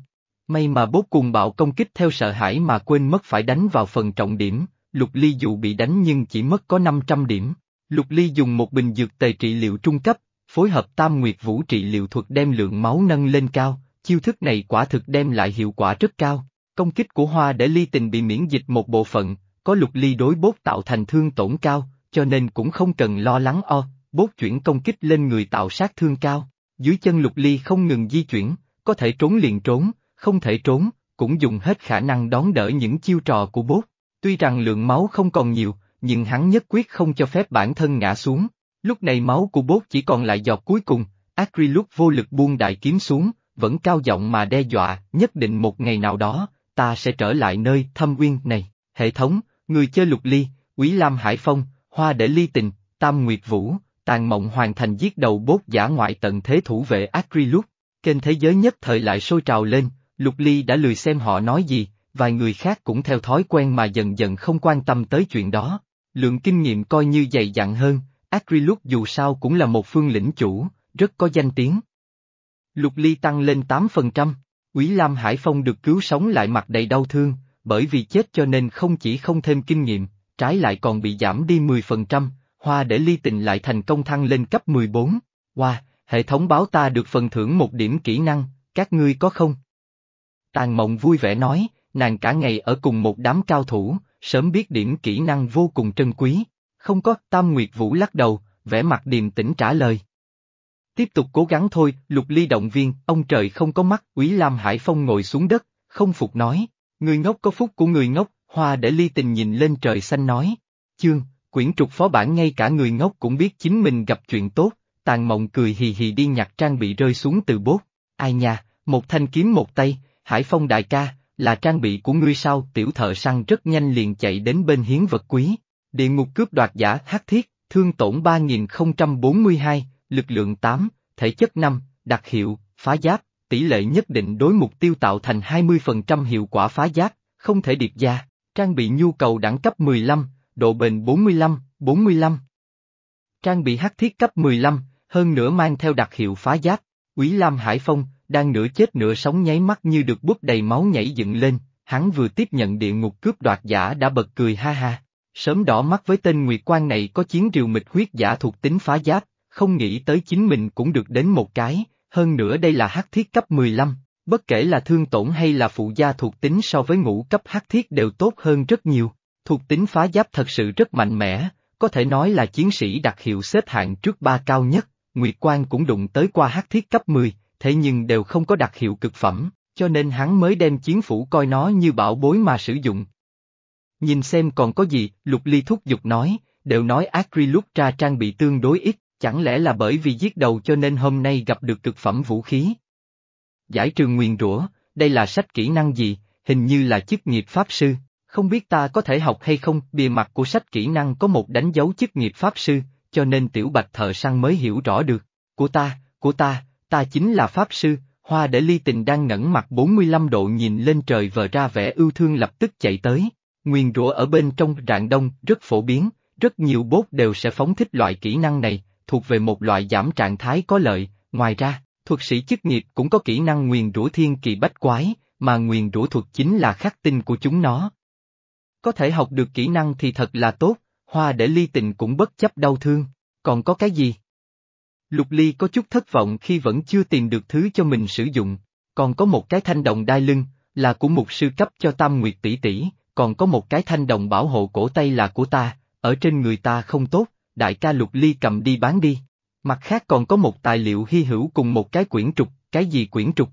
May mà bốt cùng bạo công kích theo sợ hãi mà quên mất phải đánh vào phần trọng điểm, lục ly dù bị đánh nhưng chỉ mất có 500 điểm. Lục ly dùng một bình dược tề trị liệu trung cấp, phối hợp tam nguyệt vũ trị liệu thuật đem lượng máu nâng lên cao, chiêu thức này quả thực đem lại hiệu quả rất cao. Công kích của hoa để ly tình bị miễn dịch một bộ phận, có lục ly đối bốt tạo thành thương tổn cao, cho nên cũng không cần lo lắng o, bốt chuyển công kích lên người tạo sát thương cao. Dưới chân lục ly không ngừng di chuyển, có thể trốn liền trốn, không thể trốn, cũng dùng hết khả năng đón đỡ những chiêu trò của bốt. Tuy rằng lượng máu không còn nhiều, nhưng hắn nhất quyết không cho phép bản thân ngã xuống. Lúc này máu của bốt chỉ còn lại giọt cuối cùng, Acrylux vô lực buông đại kiếm xuống, vẫn cao giọng mà đe dọa, nhất định một ngày nào đó, ta sẽ trở lại nơi thâm uyên này. Hệ thống, người chơi lục ly, quý lam hải phong, hoa để ly tình, tam nguyệt vũ, tàn mộng hoàn thành giết đầu bốt giả ngoại tận thế thủ vệ Acrylux. Kênh thế giới nhất thời lại sôi trào lên, lục ly đã lười xem họ nói gì, vài người khác cũng theo thói quen mà dần dần không quan tâm tới chuyện đó. Lượng kinh nghiệm coi như dày dặn hơn, Acrylux dù sao cũng là một phương lĩnh chủ, rất có danh tiếng. Lục ly tăng lên 8%, Quý Lam Hải Phong được cứu sống lại mặt đầy đau thương, bởi vì chết cho nên không chỉ không thêm kinh nghiệm, trái lại còn bị giảm đi 10%, hoa để ly tình lại thành công thăng lên cấp 14. Wow, hệ thống báo ta được phần thưởng một điểm kỹ năng, các ngươi có không? Tàn mộng vui vẻ nói, nàng cả ngày ở cùng một đám cao thủ, sớm biết điểm kỹ năng vô cùng trân quý. Không có, Tam Nguyệt Vũ lắc đầu, vẻ mặt điềm tĩnh trả lời. Tiếp tục cố gắng thôi, lục ly động viên, ông trời không có mắt, Quý Lam Hải Phong ngồi xuống đất, không phục nói, người ngốc có phúc của người ngốc, hoa để ly tình nhìn lên trời xanh nói. Chương, quyển trục phó bản ngay cả người ngốc cũng biết chính mình gặp chuyện tốt, tàn mộng cười hì hì đi nhặt trang bị rơi xuống từ bốt. Ai nha, một thanh kiếm một tay, Hải Phong đại ca, là trang bị của ngươi sao? Tiểu thợ săn rất nhanh liền chạy đến bên hiến vật quý. Địa ngục cướp đoạt giả hắc thiết, thương tổn 3042, lực lượng 8, thể chất 5, đặc hiệu, phá giáp, tỷ lệ nhất định đối mục tiêu tạo thành 20% hiệu quả phá giáp, không thể điệp gia, trang bị nhu cầu đẳng cấp 15, độ bền 45, 45. Trang bị hắc thiết cấp 15, hơn nữa mang theo đặc hiệu phá giáp, Quý Lam Hải Phong, đang nửa chết nửa sống nháy mắt như được bút đầy máu nhảy dựng lên, hắn vừa tiếp nhận địa ngục cướp đoạt giả đã bật cười ha ha. Sớm đỏ mắt với tên Nguyệt Quan này có chiến triều mịch huyết giả thuộc tính phá giáp, không nghĩ tới chính mình cũng được đến một cái, hơn nữa đây là hắc thiết cấp 15, bất kể là thương tổn hay là phụ gia thuộc tính so với ngũ cấp hắc thiết đều tốt hơn rất nhiều. Thuộc tính phá giáp thật sự rất mạnh mẽ, có thể nói là chiến sĩ đặc hiệu xếp hạng trước ba cao nhất, Nguyệt Quan cũng đụng tới qua hắc thiết cấp 10, thế nhưng đều không có đặc hiệu cực phẩm, cho nên hắn mới đem chiến phủ coi nó như bảo bối mà sử dụng. Nhìn xem còn có gì, Lục Ly thúc giục nói, đều nói Acri lúc ra trang bị tương đối ít, chẳng lẽ là bởi vì giết đầu cho nên hôm nay gặp được cực phẩm vũ khí. Giải trừ nguyền rủa, đây là sách kỹ năng gì, hình như là chức nghiệp pháp sư, không biết ta có thể học hay không, bìa mặt của sách kỹ năng có một đánh dấu chức nghiệp pháp sư, cho nên tiểu bạch thợ săn mới hiểu rõ được. Của ta, của ta, ta chính là pháp sư, hoa để ly tình đang ngẩn mặt 45 độ nhìn lên trời vờ ra vẻ ưu thương lập tức chạy tới. Nguyên rủa ở bên trong rạng đông rất phổ biến, rất nhiều bốt đều sẽ phóng thích loại kỹ năng này, thuộc về một loại giảm trạng thái có lợi, ngoài ra, thuật sĩ chức nghiệp cũng có kỹ năng nguyền rủa thiên kỳ bách quái, mà nguyền rủa thuật chính là khắc tinh của chúng nó. Có thể học được kỹ năng thì thật là tốt, hoa để ly tình cũng bất chấp đau thương, còn có cái gì? Lục ly có chút thất vọng khi vẫn chưa tìm được thứ cho mình sử dụng, còn có một cái thanh đồng đai lưng, là của một sư cấp cho tam nguyệt tỷ tỷ, còn có một cái thanh đồng bảo hộ cổ tay là của ta, ở trên người ta không tốt, đại ca lục ly cầm đi bán đi. Mặt khác còn có một tài liệu hy hữu cùng một cái quyển trục, cái gì quyển trục?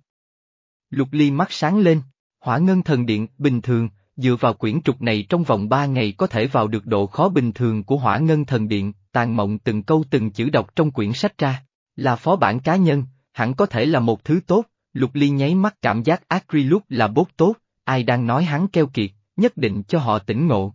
Lục ly mắt sáng lên, hỏa ngân thần điện, bình thường, dựa vào quyển trục này trong vòng ba ngày có thể vào được độ khó bình thường của hỏa ngân thần điện, tàn mộng từng câu từng chữ đọc trong quyển sách ra. Là phó bản cá nhân, hẳn có thể là một thứ tốt, lục ly nháy mắt cảm giác Acrylook là bốt tốt, ai đang nói hắn keo kiệt, nhất định cho họ tỉnh ngộ.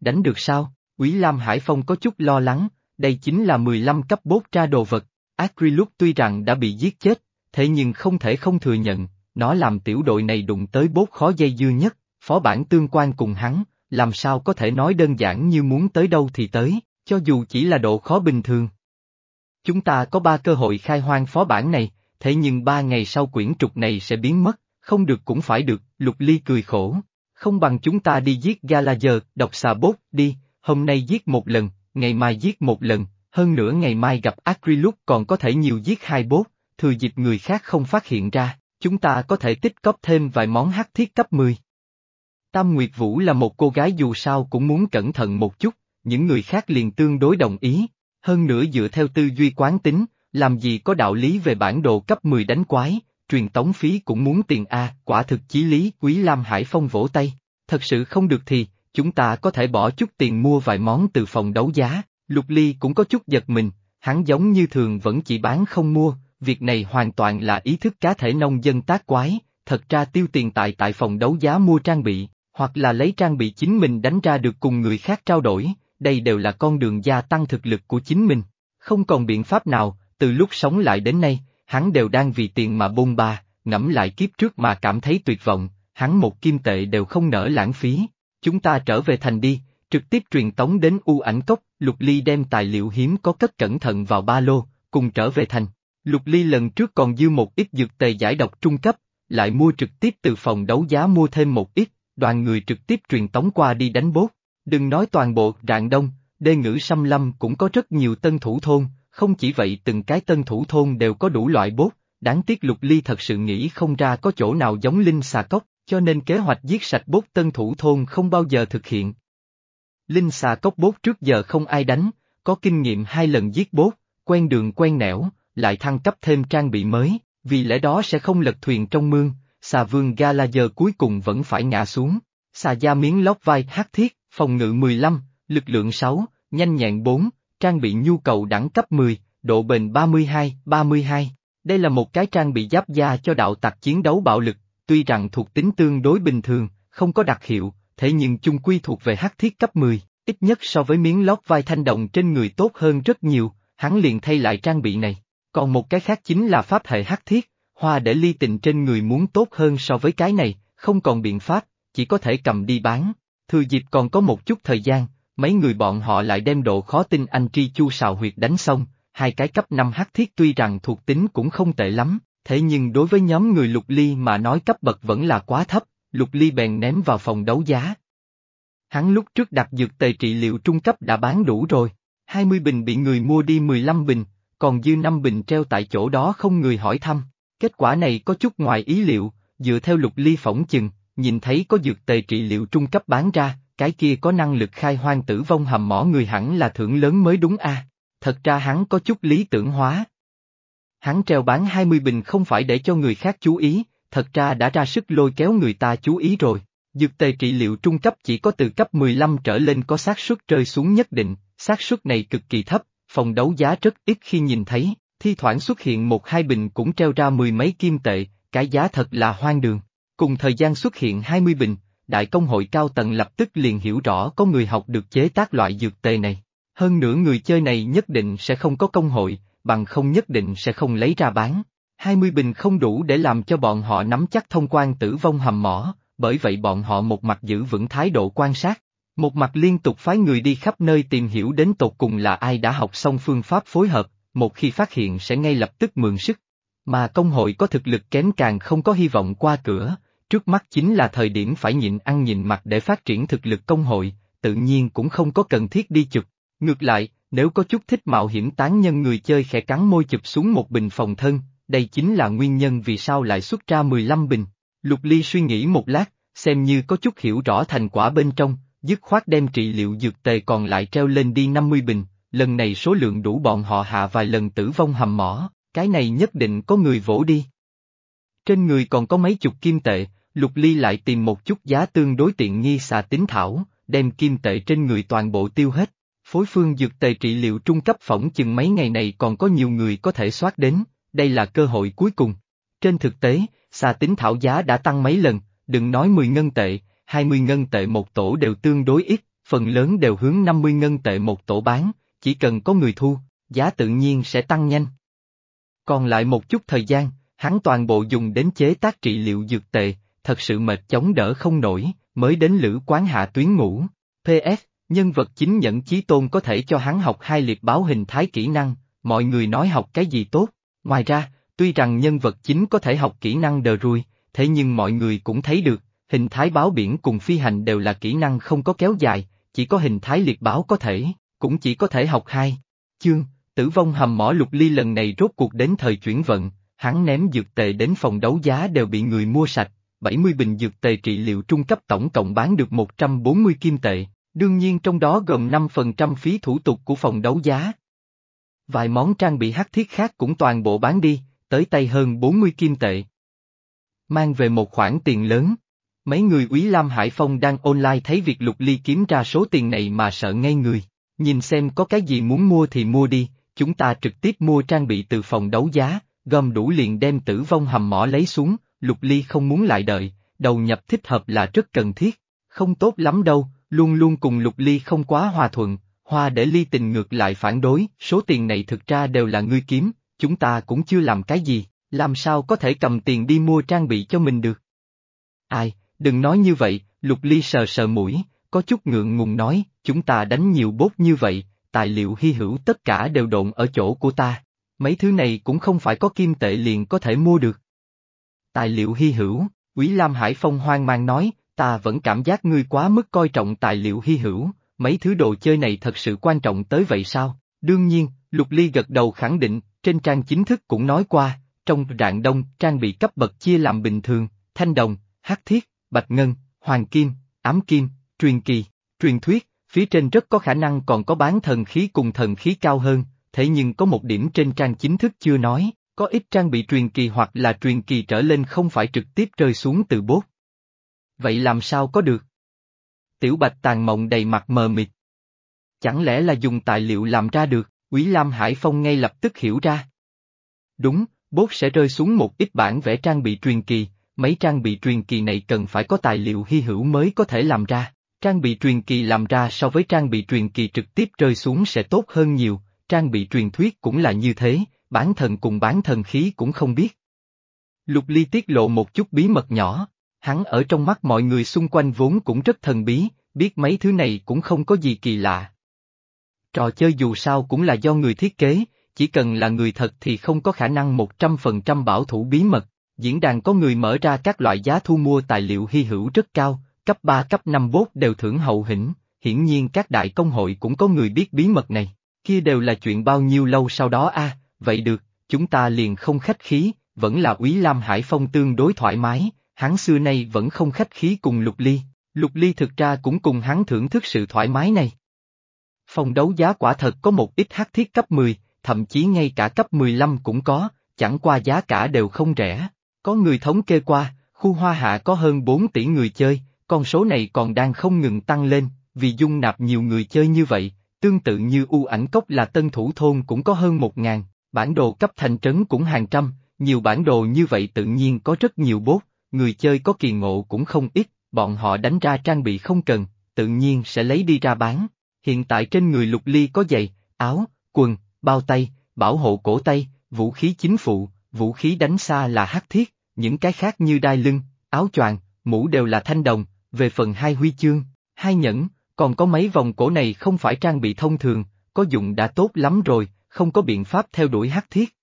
Đánh được sao? Quý Lam Hải Phong có chút lo lắng, đây chính là 15 cấp bốt ra đồ vật. Acrylook tuy rằng đã bị giết chết, thế nhưng không thể không thừa nhận, nó làm tiểu đội này đụng tới bốt khó dây dưa nhất, phó bản tương quan cùng hắn, làm sao có thể nói đơn giản như muốn tới đâu thì tới, cho dù chỉ là độ khó bình thường. Chúng ta có ba cơ hội khai hoang phó bản này, thế nhưng ba ngày sau quyển trục này sẽ biến mất, không được cũng phải được, Lục Ly cười khổ. Không bằng chúng ta đi giết Galager, đọc xà bốt, đi, hôm nay giết một lần, ngày mai giết một lần, hơn nữa ngày mai gặp Acrylook còn có thể nhiều giết hai bốt, thừa dịp người khác không phát hiện ra, chúng ta có thể tích cóp thêm vài món hắc thiết cấp 10. Tam Nguyệt Vũ là một cô gái dù sao cũng muốn cẩn thận một chút, những người khác liền tương đối đồng ý, hơn nữa dựa theo tư duy quán tính, làm gì có đạo lý về bản đồ cấp 10 đánh quái, truyền tống phí cũng muốn tiền A, quả thực chí lý, Quý Lam Hải Phong vỗ tay, thật sự không được thì, chúng ta có thể bỏ chút tiền mua vài món từ phòng đấu giá, Lục Ly cũng có chút giật mình, hắn giống như thường vẫn chỉ bán không mua, việc này hoàn toàn là ý thức cá thể nông dân tác quái, thật ra tiêu tiền tại tại phòng đấu giá mua trang bị, hoặc là lấy trang bị chính mình đánh ra được cùng người khác trao đổi, đây đều là con đường gia tăng thực lực của chính mình. Không còn biện pháp nào, từ lúc sống lại đến nay, hắn đều đang vì tiền mà bôn ba, ngẫm lại kiếp trước mà cảm thấy tuyệt vọng, hắn một kim tệ đều không nỡ lãng phí. Chúng ta trở về thành đi, trực tiếp truyền tống đến u ảnh cốc, Lục Ly đem tài liệu hiếm có cất cẩn thận vào ba lô, cùng trở về thành. Lục Ly lần trước còn dư một ít dược tề giải độc trung cấp, lại mua trực tiếp từ phòng đấu giá mua thêm một ít, đoàn người trực tiếp truyền tống qua đi đánh bốt. Đừng nói toàn bộ rạng đông, đê ngữ xâm lâm cũng có rất nhiều tân thủ thôn, không chỉ vậy từng cái tân thủ thôn đều có đủ loại bốt, đáng tiếc lục ly thật sự nghĩ không ra có chỗ nào giống linh xà cốc, cho nên kế hoạch giết sạch bốt tân thủ thôn không bao giờ thực hiện. Linh xà cốc bốt trước giờ không ai đánh, có kinh nghiệm hai lần giết bốt, quen đường quen nẻo, lại thăng cấp thêm trang bị mới, vì lẽ đó sẽ không lật thuyền trong mương, xà vương Galager cuối cùng vẫn phải ngã xuống. Xà da miếng lót vai hắc thiết, phòng ngự 15, lực lượng 6, nhanh nhẹn 4, trang bị nhu cầu đẳng cấp 10, độ bền 32, 32. Đây là một cái trang bị giáp da cho đạo tặc chiến đấu bạo lực, tuy rằng thuộc tính tương đối bình thường, không có đặc hiệu, thế nhưng chung quy thuộc về hắc thiết cấp 10, ít nhất so với miếng lót vai thanh đồng trên người tốt hơn rất nhiều, hắn liền thay lại trang bị này. Còn một cái khác chính là pháp hệ hắc thiết, hoa để ly tình trên người muốn tốt hơn so với cái này, không còn biện pháp, chỉ có thể cầm đi bán. Thừa dịp còn có một chút thời gian, mấy người bọn họ lại đem độ khó tin anh tri chu sào huyệt đánh xong, hai cái cấp 5 hắc thiết tuy rằng thuộc tính cũng không tệ lắm, thế nhưng đối với nhóm người lục ly mà nói cấp bậc vẫn là quá thấp, lục ly bèn ném vào phòng đấu giá. Hắn lúc trước đặt dược tề trị liệu trung cấp đã bán đủ rồi, 20 bình bị người mua đi 15 bình, còn dư 5 bình treo tại chỗ đó không người hỏi thăm. Kết quả này có chút ngoài ý liệu, dựa theo lục ly phỏng chừng, nhìn thấy có dược tề trị liệu trung cấp bán ra, cái kia có năng lực khai hoang tử vong hầm mỏ người hẳn là thưởng lớn mới đúng a. Thật ra hắn có chút lý tưởng hóa. Hắn treo bán 20 bình không phải để cho người khác chú ý, thật ra đã ra sức lôi kéo người ta chú ý rồi. Dược tề trị liệu trung cấp chỉ có từ cấp 15 trở lên có xác suất rơi xuống nhất định, xác suất này cực kỳ thấp, phòng đấu giá rất ít khi nhìn thấy, thi thoảng xuất hiện một hai bình cũng treo ra mười mấy kim tệ, cái giá thật là hoang đường. Cùng thời gian xuất hiện 20 bình, đại công hội cao tầng lập tức liền hiểu rõ có người học được chế tác loại dược tề này. Hơn nữa người chơi này nhất định sẽ không có công hội, bằng không nhất định sẽ không lấy ra bán. 20 bình không đủ để làm cho bọn họ nắm chắc thông quan tử vong hầm mỏ, bởi vậy bọn họ một mặt giữ vững thái độ quan sát, một mặt liên tục phái người đi khắp nơi tìm hiểu đến tột cùng là ai đã học xong phương pháp phối hợp, một khi phát hiện sẽ ngay lập tức mượn sức. Mà công hội có thực lực kém càng không có hy vọng qua cửa, trước mắt chính là thời điểm phải nhịn ăn nhịn mặt để phát triển thực lực công hội, tự nhiên cũng không có cần thiết đi chụp. Ngược lại, nếu có chút thích mạo hiểm tán nhân người chơi khẽ cắn môi chụp xuống một bình phòng thân, đây chính là nguyên nhân vì sao lại xuất ra 15 bình. Lục Ly suy nghĩ một lát, xem như có chút hiểu rõ thành quả bên trong, dứt khoát đem trị liệu dược tề còn lại treo lên đi 50 bình, lần này số lượng đủ bọn họ hạ vài lần tử vong hầm mỏ, cái này nhất định có người vỗ đi. Trên người còn có mấy chục kim tệ, Lục Ly lại tìm một chút giá tương đối tiện nghi xà tính thảo, đem kim tệ trên người toàn bộ tiêu hết. Phối phương dược tề trị liệu trung cấp phỏng chừng mấy ngày này còn có nhiều người có thể soát đến, đây là cơ hội cuối cùng. Trên thực tế, xà tính thảo giá đã tăng mấy lần, đừng nói 10 ngân tệ, 20 ngân tệ một tổ đều tương đối ít, phần lớn đều hướng 50 ngân tệ một tổ bán, chỉ cần có người thu, giá tự nhiên sẽ tăng nhanh. Còn lại một chút thời gian, hắn toàn bộ dùng đến chế tác trị liệu dược tệ, thật sự mệt chống đỡ không nổi, mới đến lữ quán hạ tuyến ngủ. PS, nhân vật chính nhận chí tôn có thể cho hắn học hai liệt báo hình thái kỹ năng, mọi người nói học cái gì tốt. Ngoài ra, tuy rằng nhân vật chính có thể học kỹ năng đờ rui, thế nhưng mọi người cũng thấy được, hình thái báo biển cùng phi hành đều là kỹ năng không có kéo dài, chỉ có hình thái liệt báo có thể, cũng chỉ có thể học hai. Chương, tử vong hầm mỏ lục ly lần này rốt cuộc đến thời chuyển vận, hắn ném dược tệ đến phòng đấu giá đều bị người mua sạch, 70 bình dược tề trị liệu trung cấp tổng cộng bán được 140 kim tệ, đương nhiên trong đó gồm 5% phí thủ tục của phòng đấu giá. Vài món trang bị hắc thiết khác cũng toàn bộ bán đi, tới tay hơn 40 kim tệ. Mang về một khoản tiền lớn. Mấy người úy Lam Hải Phong đang online thấy việc lục ly kiếm ra số tiền này mà sợ ngay người. Nhìn xem có cái gì muốn mua thì mua đi, chúng ta trực tiếp mua trang bị từ phòng đấu giá, gom đủ liền đem tử vong hầm mỏ lấy xuống, Lục Ly không muốn lại đợi, đầu nhập thích hợp là rất cần thiết, không tốt lắm đâu, luôn luôn cùng Lục Ly không quá hòa thuận, Hoa để Ly tình ngược lại phản đối, số tiền này thực ra đều là ngươi kiếm, chúng ta cũng chưa làm cái gì, làm sao có thể cầm tiền đi mua trang bị cho mình được. Ai, đừng nói như vậy, Lục Ly sờ sờ mũi, có chút ngượng ngùng nói, chúng ta đánh nhiều bốt như vậy, tài liệu hy hữu tất cả đều độn ở chỗ của ta, mấy thứ này cũng không phải có kim tệ liền có thể mua được. Tài liệu hy hữu, Quý Lam Hải Phong hoang mang nói, ta vẫn cảm giác ngươi quá mức coi trọng tài liệu hy hữu, mấy thứ đồ chơi này thật sự quan trọng tới vậy sao? Đương nhiên, Lục Ly gật đầu khẳng định, trên trang chính thức cũng nói qua, trong rạng đông, trang bị cấp bậc chia làm bình thường, thanh đồng, hắc thiết, bạch ngân, hoàng kim, ám kim, truyền kỳ, truyền thuyết, phía trên rất có khả năng còn có bán thần khí cùng thần khí cao hơn, thế nhưng có một điểm trên trang chính thức chưa nói, có ít trang bị truyền kỳ hoặc là truyền kỳ trở lên không phải trực tiếp rơi xuống từ bốt. Vậy làm sao có được? Tiểu bạch tàn mộng đầy mặt mờ mịt. Chẳng lẽ là dùng tài liệu làm ra được, Quý Lam Hải Phong ngay lập tức hiểu ra. Đúng, bốt sẽ rơi xuống một ít bản vẽ trang bị truyền kỳ, mấy trang bị truyền kỳ này cần phải có tài liệu hy hữu mới có thể làm ra. Trang bị truyền kỳ làm ra so với trang bị truyền kỳ trực tiếp rơi xuống sẽ tốt hơn nhiều, trang bị truyền thuyết cũng là như thế, bán thần cùng bán thần khí cũng không biết. Lục Ly tiết lộ một chút bí mật nhỏ, hắn ở trong mắt mọi người xung quanh vốn cũng rất thần bí, biết mấy thứ này cũng không có gì kỳ lạ. Trò chơi dù sao cũng là do người thiết kế, chỉ cần là người thật thì không có khả năng 100% bảo thủ bí mật, diễn đàn có người mở ra các loại giá thu mua tài liệu hy hữu rất cao, cấp 3 cấp 5 bốt đều thưởng hậu hĩnh, hiển nhiên các đại công hội cũng có người biết bí mật này, kia đều là chuyện bao nhiêu lâu sau đó a? Vậy được, chúng ta liền không khách khí, vẫn là Úy Lam Hải Phong tương đối thoải mái, hắn xưa nay vẫn không khách khí cùng Lục Ly, Lục Ly thực ra cũng cùng hắn thưởng thức sự thoải mái này. Phòng đấu giá quả thật có một ít hắc thiết cấp 10, thậm chí ngay cả cấp 15 cũng có, chẳng qua giá cả đều không rẻ. Có người thống kê qua, khu hoa hạ có hơn 4 tỷ người chơi, con số này còn đang không ngừng tăng lên, vì dung nạp nhiều người chơi như vậy, tương tự như u ảnh cốc là tân thủ thôn cũng có hơn một ngàn, bản đồ cấp thành trấn cũng hàng trăm, nhiều bản đồ như vậy tự nhiên có rất nhiều bốt, người chơi có kỳ ngộ cũng không ít, bọn họ đánh ra trang bị không cần, tự nhiên sẽ lấy đi ra bán. Hiện tại trên người lục ly có giày, áo, quần, bao tay, bảo hộ cổ tay, vũ khí chính phụ, vũ khí đánh xa là hắc thiết, những cái khác như đai lưng, áo choàng, mũ đều là thanh đồng, về phần hai huy chương, hai nhẫn, còn có mấy vòng cổ này không phải trang bị thông thường, có dụng đã tốt lắm rồi, không có biện pháp theo đuổi hắc thiết.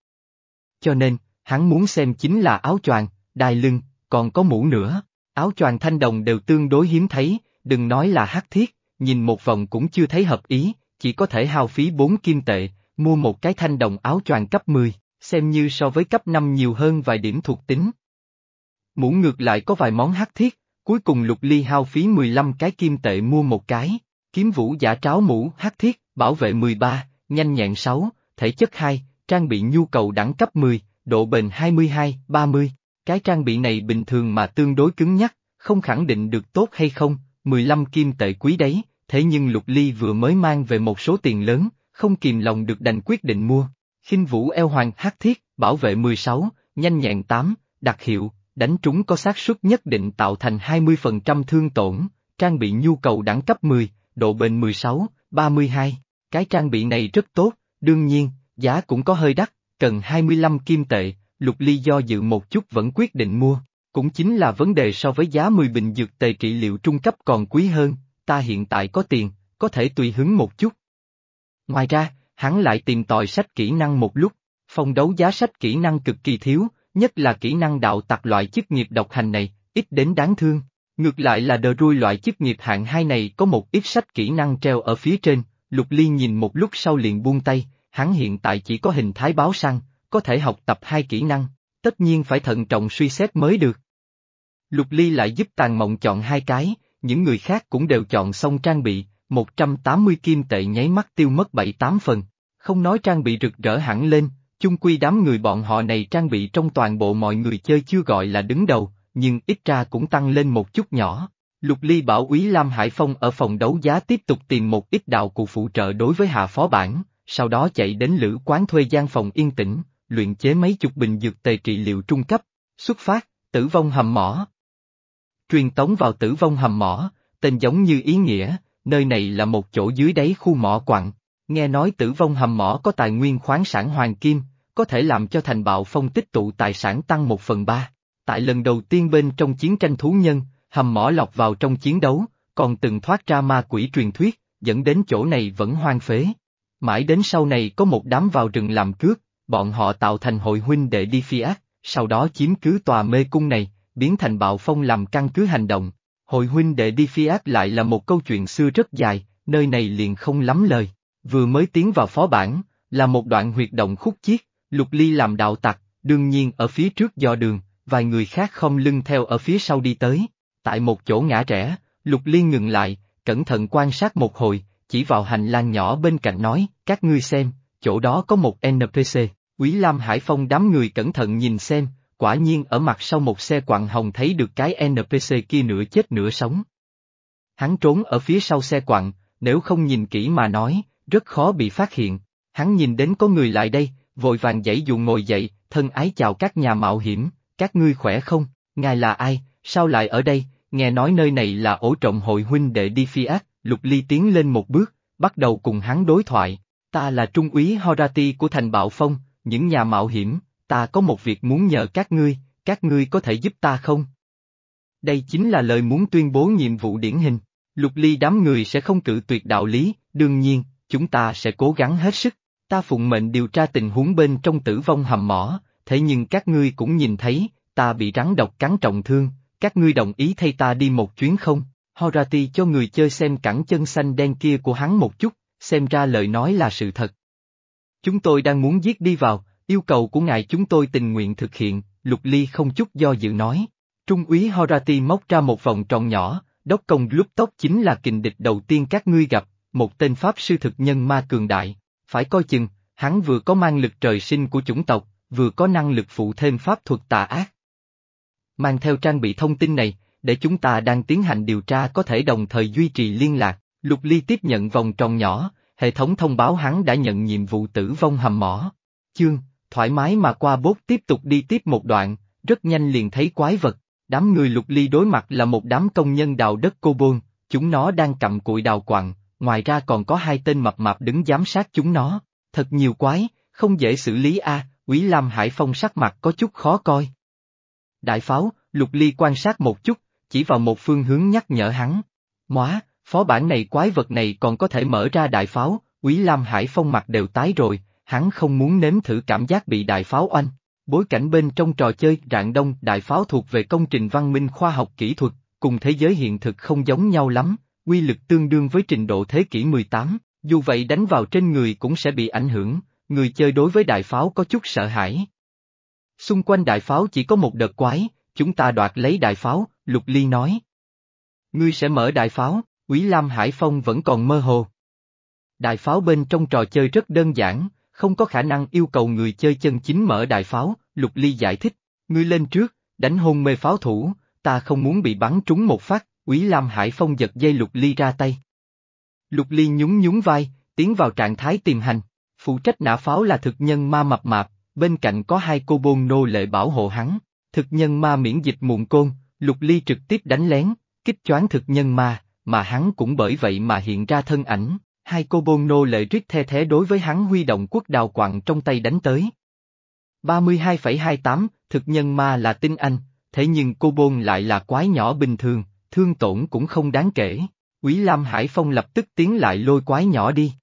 Cho nên, hắn muốn xem chính là áo choàng, đai lưng, còn có mũ nữa, áo choàng thanh đồng đều tương đối hiếm thấy, đừng nói là hắc thiết, nhìn một vòng cũng chưa thấy hợp ý, chỉ có thể hao phí 4 kim tệ, mua một cái thanh đồng áo choàng cấp 10, xem như so với cấp 5 nhiều hơn vài điểm thuộc tính. Mũ ngược lại có vài món hắc thiết, cuối cùng lục ly hao phí 15 cái kim tệ mua một cái, kiếm vũ giả tráo mũ hắc thiết, bảo vệ 13, nhanh nhẹn 6, thể chất 2, trang bị nhu cầu đẳng cấp 10, độ bền 22, 30. Cái trang bị này bình thường mà tương đối cứng nhắc, không khẳng định được tốt hay không, 15 kim tệ quý đấy, thế nhưng Lục Ly vừa mới mang về một số tiền lớn, không kìm lòng được đành quyết định mua. khinh vũ eo hoàng hắc thiết, bảo vệ 16, nhanh nhẹn 8, đặc hiệu, đánh trúng có xác suất nhất định tạo thành 20% thương tổn, trang bị nhu cầu đẳng cấp 10, độ bền 16, 32. Cái trang bị này rất tốt, đương nhiên, giá cũng có hơi đắt, cần 25 kim tệ, Lục Ly do dự một chút vẫn quyết định mua. Cũng chính là vấn đề so với giá 10 bình dược tề trị liệu trung cấp còn quý hơn, ta hiện tại có tiền, có thể tùy hứng một chút. Ngoài ra, hắn lại tìm tòi sách kỹ năng một lúc, phòng đấu giá sách kỹ năng cực kỳ thiếu, nhất là kỹ năng đạo tặc loại chức nghiệp độc hành này, ít đến đáng thương. Ngược lại là đờ rui loại chức nghiệp hạng hai này có một ít sách kỹ năng treo ở phía trên, Lục Ly nhìn một lúc sau liền buông tay, hắn hiện tại chỉ có hình thái báo săn, có thể học tập hai kỹ năng, tất nhiên phải thận trọng suy xét mới được. Lục Ly lại giúp Tàn Mộng chọn hai cái, những người khác cũng đều chọn xong trang bị, 180 kim tệ nháy mắt tiêu mất 7-8 phần. Không nói trang bị rực rỡ hẳn lên, chung quy đám người bọn họ này trang bị trong toàn bộ mọi người chơi chưa gọi là đứng đầu, nhưng ít ra cũng tăng lên một chút nhỏ. Lục Ly bảo úy Lam Hải Phong ở phòng đấu giá tiếp tục tìm một ít đạo cụ phụ trợ đối với hạ phó bản, sau đó chạy đến lữ quán thuê gian phòng yên tĩnh, luyện chế mấy chục bình dược tề trị liệu trung cấp, xuất phát, tử vong hầm mỏ. Truyền tống vào tử vong hầm mỏ, tên giống như ý nghĩa, nơi này là một chỗ dưới đáy khu mỏ quặng. Nghe nói tử vong hầm mỏ có tài nguyên khoáng sản hoàng kim, có thể làm cho thành bạo phong tích tụ tài sản tăng một phần ba. Tại lần đầu tiên bên trong chiến tranh thú nhân, hầm mỏ lọc vào trong chiến đấu, còn từng thoát ra ma quỷ truyền thuyết, dẫn đến chỗ này vẫn hoang phế. Mãi đến sau này có một đám vào rừng làm cướp, bọn họ tạo thành hội huynh đệ đi phi ác, sau đó chiếm cứ tòa mê cung này, biến thành bạo phong làm căn cứ hành động. Hội huynh đệ đi phi ác lại là một câu chuyện xưa rất dài, nơi này liền không lắm lời. Vừa mới tiến vào phó bản, là một đoạn huyệt động khúc chiết, lục ly làm đạo tặc, đương nhiên ở phía trước do đường, vài người khác không lưng theo ở phía sau đi tới. Tại một chỗ ngã rẽ, lục ly ngừng lại, cẩn thận quan sát một hồi, chỉ vào hành lang nhỏ bên cạnh nói, các ngươi xem, chỗ đó có một NPC. Quý Lam Hải Phong đám người cẩn thận nhìn xem, quả nhiên ở mặt sau một xe quạng hồng thấy được cái NPC kia nửa chết nửa sống. Hắn trốn ở phía sau xe quặng, nếu không nhìn kỹ mà nói, rất khó bị phát hiện. Hắn nhìn đến có người lại đây, vội vàng dãy dụ ngồi dậy, thân ái chào các nhà mạo hiểm, các ngươi khỏe không, ngài là ai, sao lại ở đây, nghe nói nơi này là ổ trọng hội huynh đệ đi phi ác, lục ly tiến lên một bước, bắt đầu cùng hắn đối thoại, ta là trung úy Horati của thành bạo phong, những nhà mạo hiểm, ta có một việc muốn nhờ các ngươi, các ngươi có thể giúp ta không? Đây chính là lời muốn tuyên bố nhiệm vụ điển hình, lục ly đám người sẽ không cự tuyệt đạo lý, đương nhiên, chúng ta sẽ cố gắng hết sức, ta phụng mệnh điều tra tình huống bên trong tử vong hầm mỏ, thế nhưng các ngươi cũng nhìn thấy, ta bị rắn độc cắn trọng thương, các ngươi đồng ý thay ta đi một chuyến không? Horati cho người chơi xem cẳng chân xanh đen kia của hắn một chút, xem ra lời nói là sự thật. Chúng tôi đang muốn giết đi vào, yêu cầu của ngài chúng tôi tình nguyện thực hiện, Lục Ly không chút do dự nói. Trung úy Horati móc ra một vòng tròn nhỏ, đốc công lúc tóc chính là kình địch đầu tiên các ngươi gặp, một tên pháp sư thực nhân ma cường đại, phải coi chừng, hắn vừa có mang lực trời sinh của chủng tộc, vừa có năng lực phụ thêm pháp thuật tà ác. Mang theo trang bị thông tin này, để chúng ta đang tiến hành điều tra có thể đồng thời duy trì liên lạc, Lục Ly tiếp nhận vòng tròn nhỏ, hệ thống thông báo hắn đã nhận nhiệm vụ tử vong hầm mỏ. Chương, thoải mái mà qua bốt tiếp tục đi tiếp một đoạn, rất nhanh liền thấy quái vật, đám người Lục Ly đối mặt là một đám công nhân đào đất cô bôn, chúng nó đang cầm cụi đào quặng, ngoài ra còn có hai tên mập mạp đứng giám sát chúng nó, thật nhiều quái, không dễ xử lý a. Quý Lam Hải Phong sắc mặt có chút khó coi. Đại pháo, Lục Ly quan sát một chút, chỉ vào một phương hướng nhắc nhở hắn. Móa, phó bản này quái vật này còn có thể mở ra đại pháo, Quý Lam Hải Phong mặt đều tái rồi, hắn không muốn nếm thử cảm giác bị đại pháo oanh. Bối cảnh bên trong trò chơi rạng đông đại pháo thuộc về công trình văn minh khoa học kỹ thuật, cùng thế giới hiện thực không giống nhau lắm, quy lực tương đương với trình độ thế kỷ 18, dù vậy đánh vào trên người cũng sẽ bị ảnh hưởng, người chơi đối với đại pháo có chút sợ hãi. Xung quanh đại pháo chỉ có một đợt quái, chúng ta đoạt lấy đại pháo, Lục Ly nói. Ngươi sẽ mở đại pháo, Quý Lam Hải Phong vẫn còn mơ hồ. Đại pháo bên trong trò chơi rất đơn giản, không có khả năng yêu cầu người chơi chân chính mở đại pháo, Lục Ly giải thích. Ngươi lên trước, đánh hôn mê pháo thủ, ta không muốn bị bắn trúng một phát, Quý Lam Hải Phong giật dây Lục Ly ra tay. Lục Ly nhún nhún vai, tiến vào trạng thái tìm hành. Phụ trách nã pháo là thực nhân ma mập mạp, bên cạnh có hai cô bôn nô lệ bảo hộ hắn. Thực nhân ma miễn dịch muộn côn, Lục Ly trực tiếp đánh lén, kích choáng thực nhân ma, mà hắn cũng bởi vậy mà hiện ra thân ảnh. Hai cô bôn nô lệ rít the thế đối với hắn huy động quốc đào quặng trong tay đánh tới. 32,28, thực nhân ma là tinh anh, thế nhưng cô bôn lại là quái nhỏ bình thường, thương tổn cũng không đáng kể. Quý Lam Hải Phong lập tức tiến lại lôi quái nhỏ đi.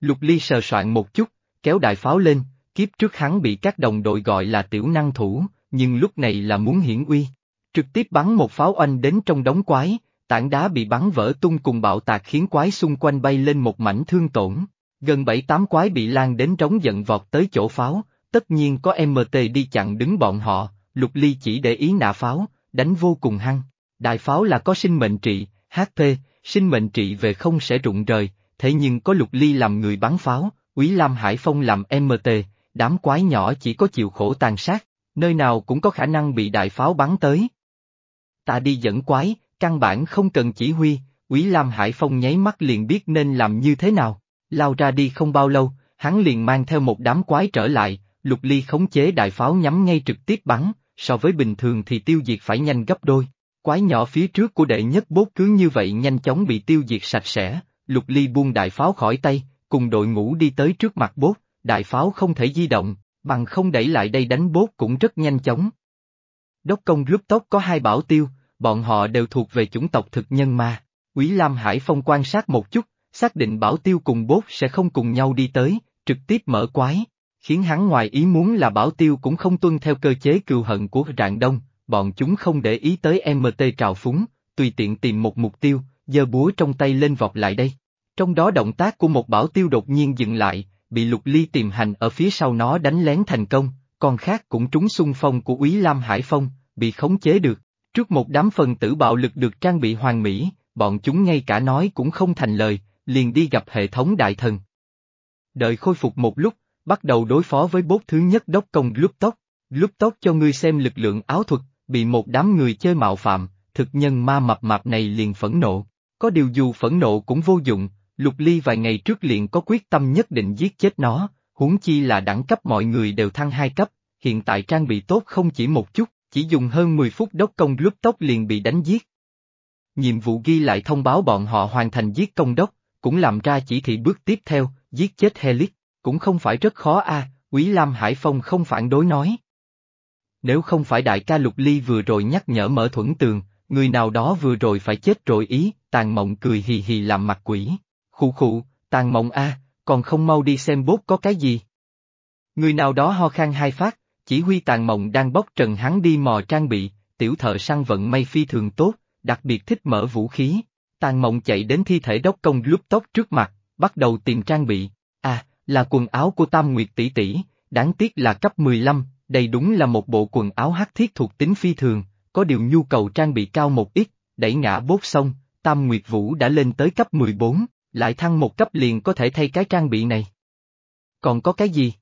Lục Ly sờ soạn một chút, kéo đại pháo lên, kiếp trước hắn bị các đồng đội gọi là tiểu năng thủ, nhưng lúc này là muốn hiển uy. Trực tiếp bắn một pháo oanh đến trong đống quái, tảng đá bị bắn vỡ tung cùng bạo tạc khiến quái xung quanh bay lên một mảnh thương tổn. Gần bảy tám quái bị lan đến trống giận vọt tới chỗ pháo, tất nhiên có MT đi chặn đứng bọn họ, Lục Ly chỉ để ý nạ pháo, đánh vô cùng hăng. Đại pháo là có sinh mệnh trị, HP, sinh mệnh trị về không sẽ rụng rời, thế nhưng có Lục Ly làm người bắn pháo, Quý Lam Hải Phong làm MT, đám quái nhỏ chỉ có chịu khổ tàn sát, nơi nào cũng có khả năng bị đại pháo bắn tới. Ta đi dẫn quái, căn bản không cần chỉ huy, Quý Lam Hải Phong nháy mắt liền biết nên làm như thế nào, lao ra đi không bao lâu, hắn liền mang theo một đám quái trở lại, Lục Ly khống chế đại pháo nhắm ngay trực tiếp bắn, so với bình thường thì tiêu diệt phải nhanh gấp đôi. Quái nhỏ phía trước của đệ nhất bốt cứ như vậy nhanh chóng bị tiêu diệt sạch sẽ, Lục Ly buông đại pháo khỏi tay, cùng đội ngũ đi tới trước mặt bốt, đại pháo không thể di động, bằng không đẩy lại đây đánh bốt cũng rất nhanh chóng. Đốc công rút tốc có hai bảo tiêu, bọn họ đều thuộc về chủng tộc thực nhân ma. Quý Lam Hải Phong quan sát một chút, xác định bảo tiêu cùng bốt sẽ không cùng nhau đi tới, trực tiếp mở quái, khiến hắn ngoài ý muốn là bảo tiêu cũng không tuân theo cơ chế cừu hận của rạng đông, bọn chúng không để ý tới MT trào phúng, tùy tiện tìm một mục tiêu, giơ búa trong tay lên vọt lại đây. Trong đó động tác của một bảo tiêu đột nhiên dừng lại, bị lục ly tìm hành ở phía sau nó đánh lén thành công, con khác cũng trúng xung phong của Úy Lam Hải Phong, bị khống chế được. Trước một đám phần tử bạo lực được trang bị hoàn mỹ, bọn chúng ngay cả nói cũng không thành lời, liền đi gặp hệ thống đại thần. Đợi khôi phục một lúc, bắt đầu đối phó với bốt thứ nhất đốc công lúc tốc, lúc tốc cho ngươi xem lực lượng áo thuật, bị một đám người chơi mạo phạm, thực nhân ma mập mạp này liền phẫn nộ. Có điều dù phẫn nộ cũng vô dụng, Lục Ly vài ngày trước liền có quyết tâm nhất định giết chết nó, huống chi là đẳng cấp mọi người đều thăng hai cấp, hiện tại trang bị tốt không chỉ một chút, chỉ dùng hơn 10 phút đốc công lúc tốc liền bị đánh giết. Nhiệm vụ ghi lại thông báo bọn họ hoàn thành giết công đốc, cũng làm ra chỉ thị bước tiếp theo, giết chết Helix, cũng không phải rất khó a. Quý Lam Hải Phong không phản đối nói. Nếu không phải đại ca Lục Ly vừa rồi nhắc nhở mở thuẫn tường, người nào đó vừa rồi phải chết rồi ý, tàn mộng cười hì hì làm mặt quỷ. Khụ khụ, tàn mộng a, còn không mau đi xem bốt có cái gì. Người nào đó ho khan hai phát, chỉ huy tàn mộng đang bóc trần hắn đi mò trang bị, tiểu thợ săn vận may phi thường tốt, đặc biệt thích mở vũ khí. Tàn mộng chạy đến thi thể đốc công lúc tóc trước mặt, bắt đầu tìm trang bị. À, là quần áo của Tam Nguyệt tỷ tỷ, đáng tiếc là cấp 15, đây đúng là một bộ quần áo hắc thiết thuộc tính phi thường, có điều nhu cầu trang bị cao một ít, đẩy ngã bốt xong, Tam Nguyệt Vũ đã lên tới cấp 14, lại thăng một cấp liền có thể thay cái trang bị này. Còn có cái gì?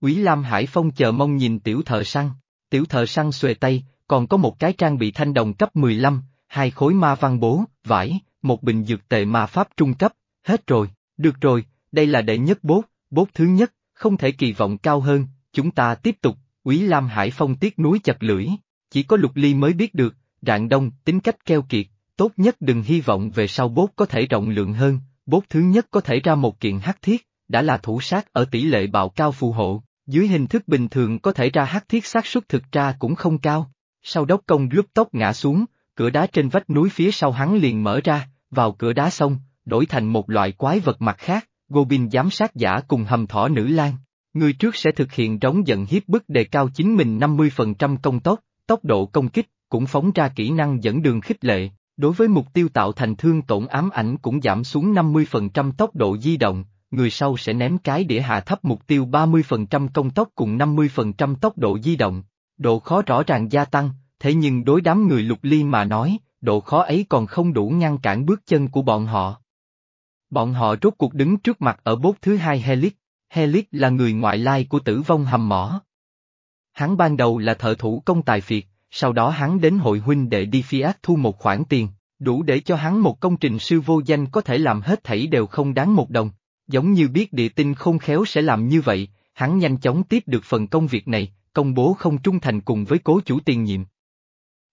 Quý Lam Hải Phong chờ mong nhìn tiểu thợ săn, tiểu thợ săn xuề tay, còn có một cái trang bị thanh đồng cấp 15, hai khối ma văn bố, vải, một bình dược tệ ma pháp trung cấp, hết rồi, được rồi, đây là đệ nhất bốt, bốt thứ nhất, không thể kỳ vọng cao hơn, chúng ta tiếp tục, Úy Lam Hải Phong tiếc núi chặt lưỡi, chỉ có lục ly mới biết được, rạng đông, tính cách keo kiệt, tốt nhất đừng hy vọng về sau bốt có thể rộng lượng hơn, bốt thứ nhất có thể ra một kiện hắc thiết, đã là thủ sát ở tỷ lệ bạo cao phù hộ, dưới hình thức bình thường có thể ra hắc thiết xác suất thực ra cũng không cao. Sau đốc công lúc tóc ngã xuống, cửa đá trên vách núi phía sau hắn liền mở ra, vào cửa đá xong, đổi thành một loại quái vật mặt khác, Gobin giám sát giả cùng hầm thỏ nữ lang. Người trước sẽ thực hiện trống giận hiếp bức đề cao chính mình 50% công tốc, tốc độ công kích, cũng phóng ra kỹ năng dẫn đường khích lệ, đối với mục tiêu tạo thành thương tổn ám ảnh cũng giảm xuống 50% tốc độ di động, người sau sẽ ném cái đĩa hạ thấp mục tiêu 30% công tốc cùng 50% tốc độ di động. Độ khó rõ ràng gia tăng, thế nhưng đối đám người lục ly mà nói, độ khó ấy còn không đủ ngăn cản bước chân của bọn họ. Bọn họ rốt cuộc đứng trước mặt ở bốt thứ hai Helix, Helix là người ngoại lai của tử vong hầm mỏ. Hắn ban đầu là thợ thủ công tài phiệt, sau đó hắn đến hội huynh để đi Fiat thu một khoản tiền, đủ để cho hắn một công trình sư vô danh có thể làm hết thảy đều không đáng một đồng. Giống như biết địa tinh không khéo sẽ làm như vậy, hắn nhanh chóng tiếp được phần công việc này, công bố không trung thành cùng với cố chủ tiền nhiệm.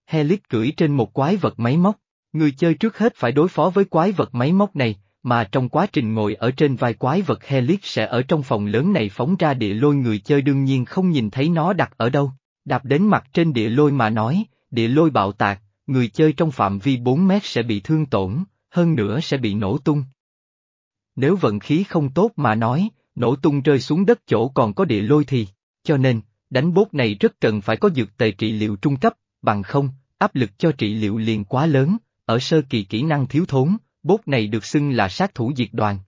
Helix cưỡi trên một quái vật máy móc, người chơi trước hết phải đối phó với quái vật máy móc này, mà trong quá trình ngồi ở trên vai quái vật Helix sẽ ở trong phòng lớn này phóng ra địa lôi người chơi đương nhiên không nhìn thấy nó đặt ở đâu, đạp đến mặt trên địa lôi mà nói, địa lôi bạo tạc, người chơi trong phạm vi 4 mét sẽ bị thương tổn, hơn nữa sẽ bị nổ tung. Nếu vận khí không tốt mà nói, nổ tung rơi xuống đất chỗ còn có địa lôi thì, cho nên, đánh bốt này rất cần phải có dược tề trị liệu trung cấp, bằng không, áp lực cho trị liệu liền quá lớn, ở sơ kỳ kỹ năng thiếu thốn, bốt này được xưng là sát thủ diệt đoàn.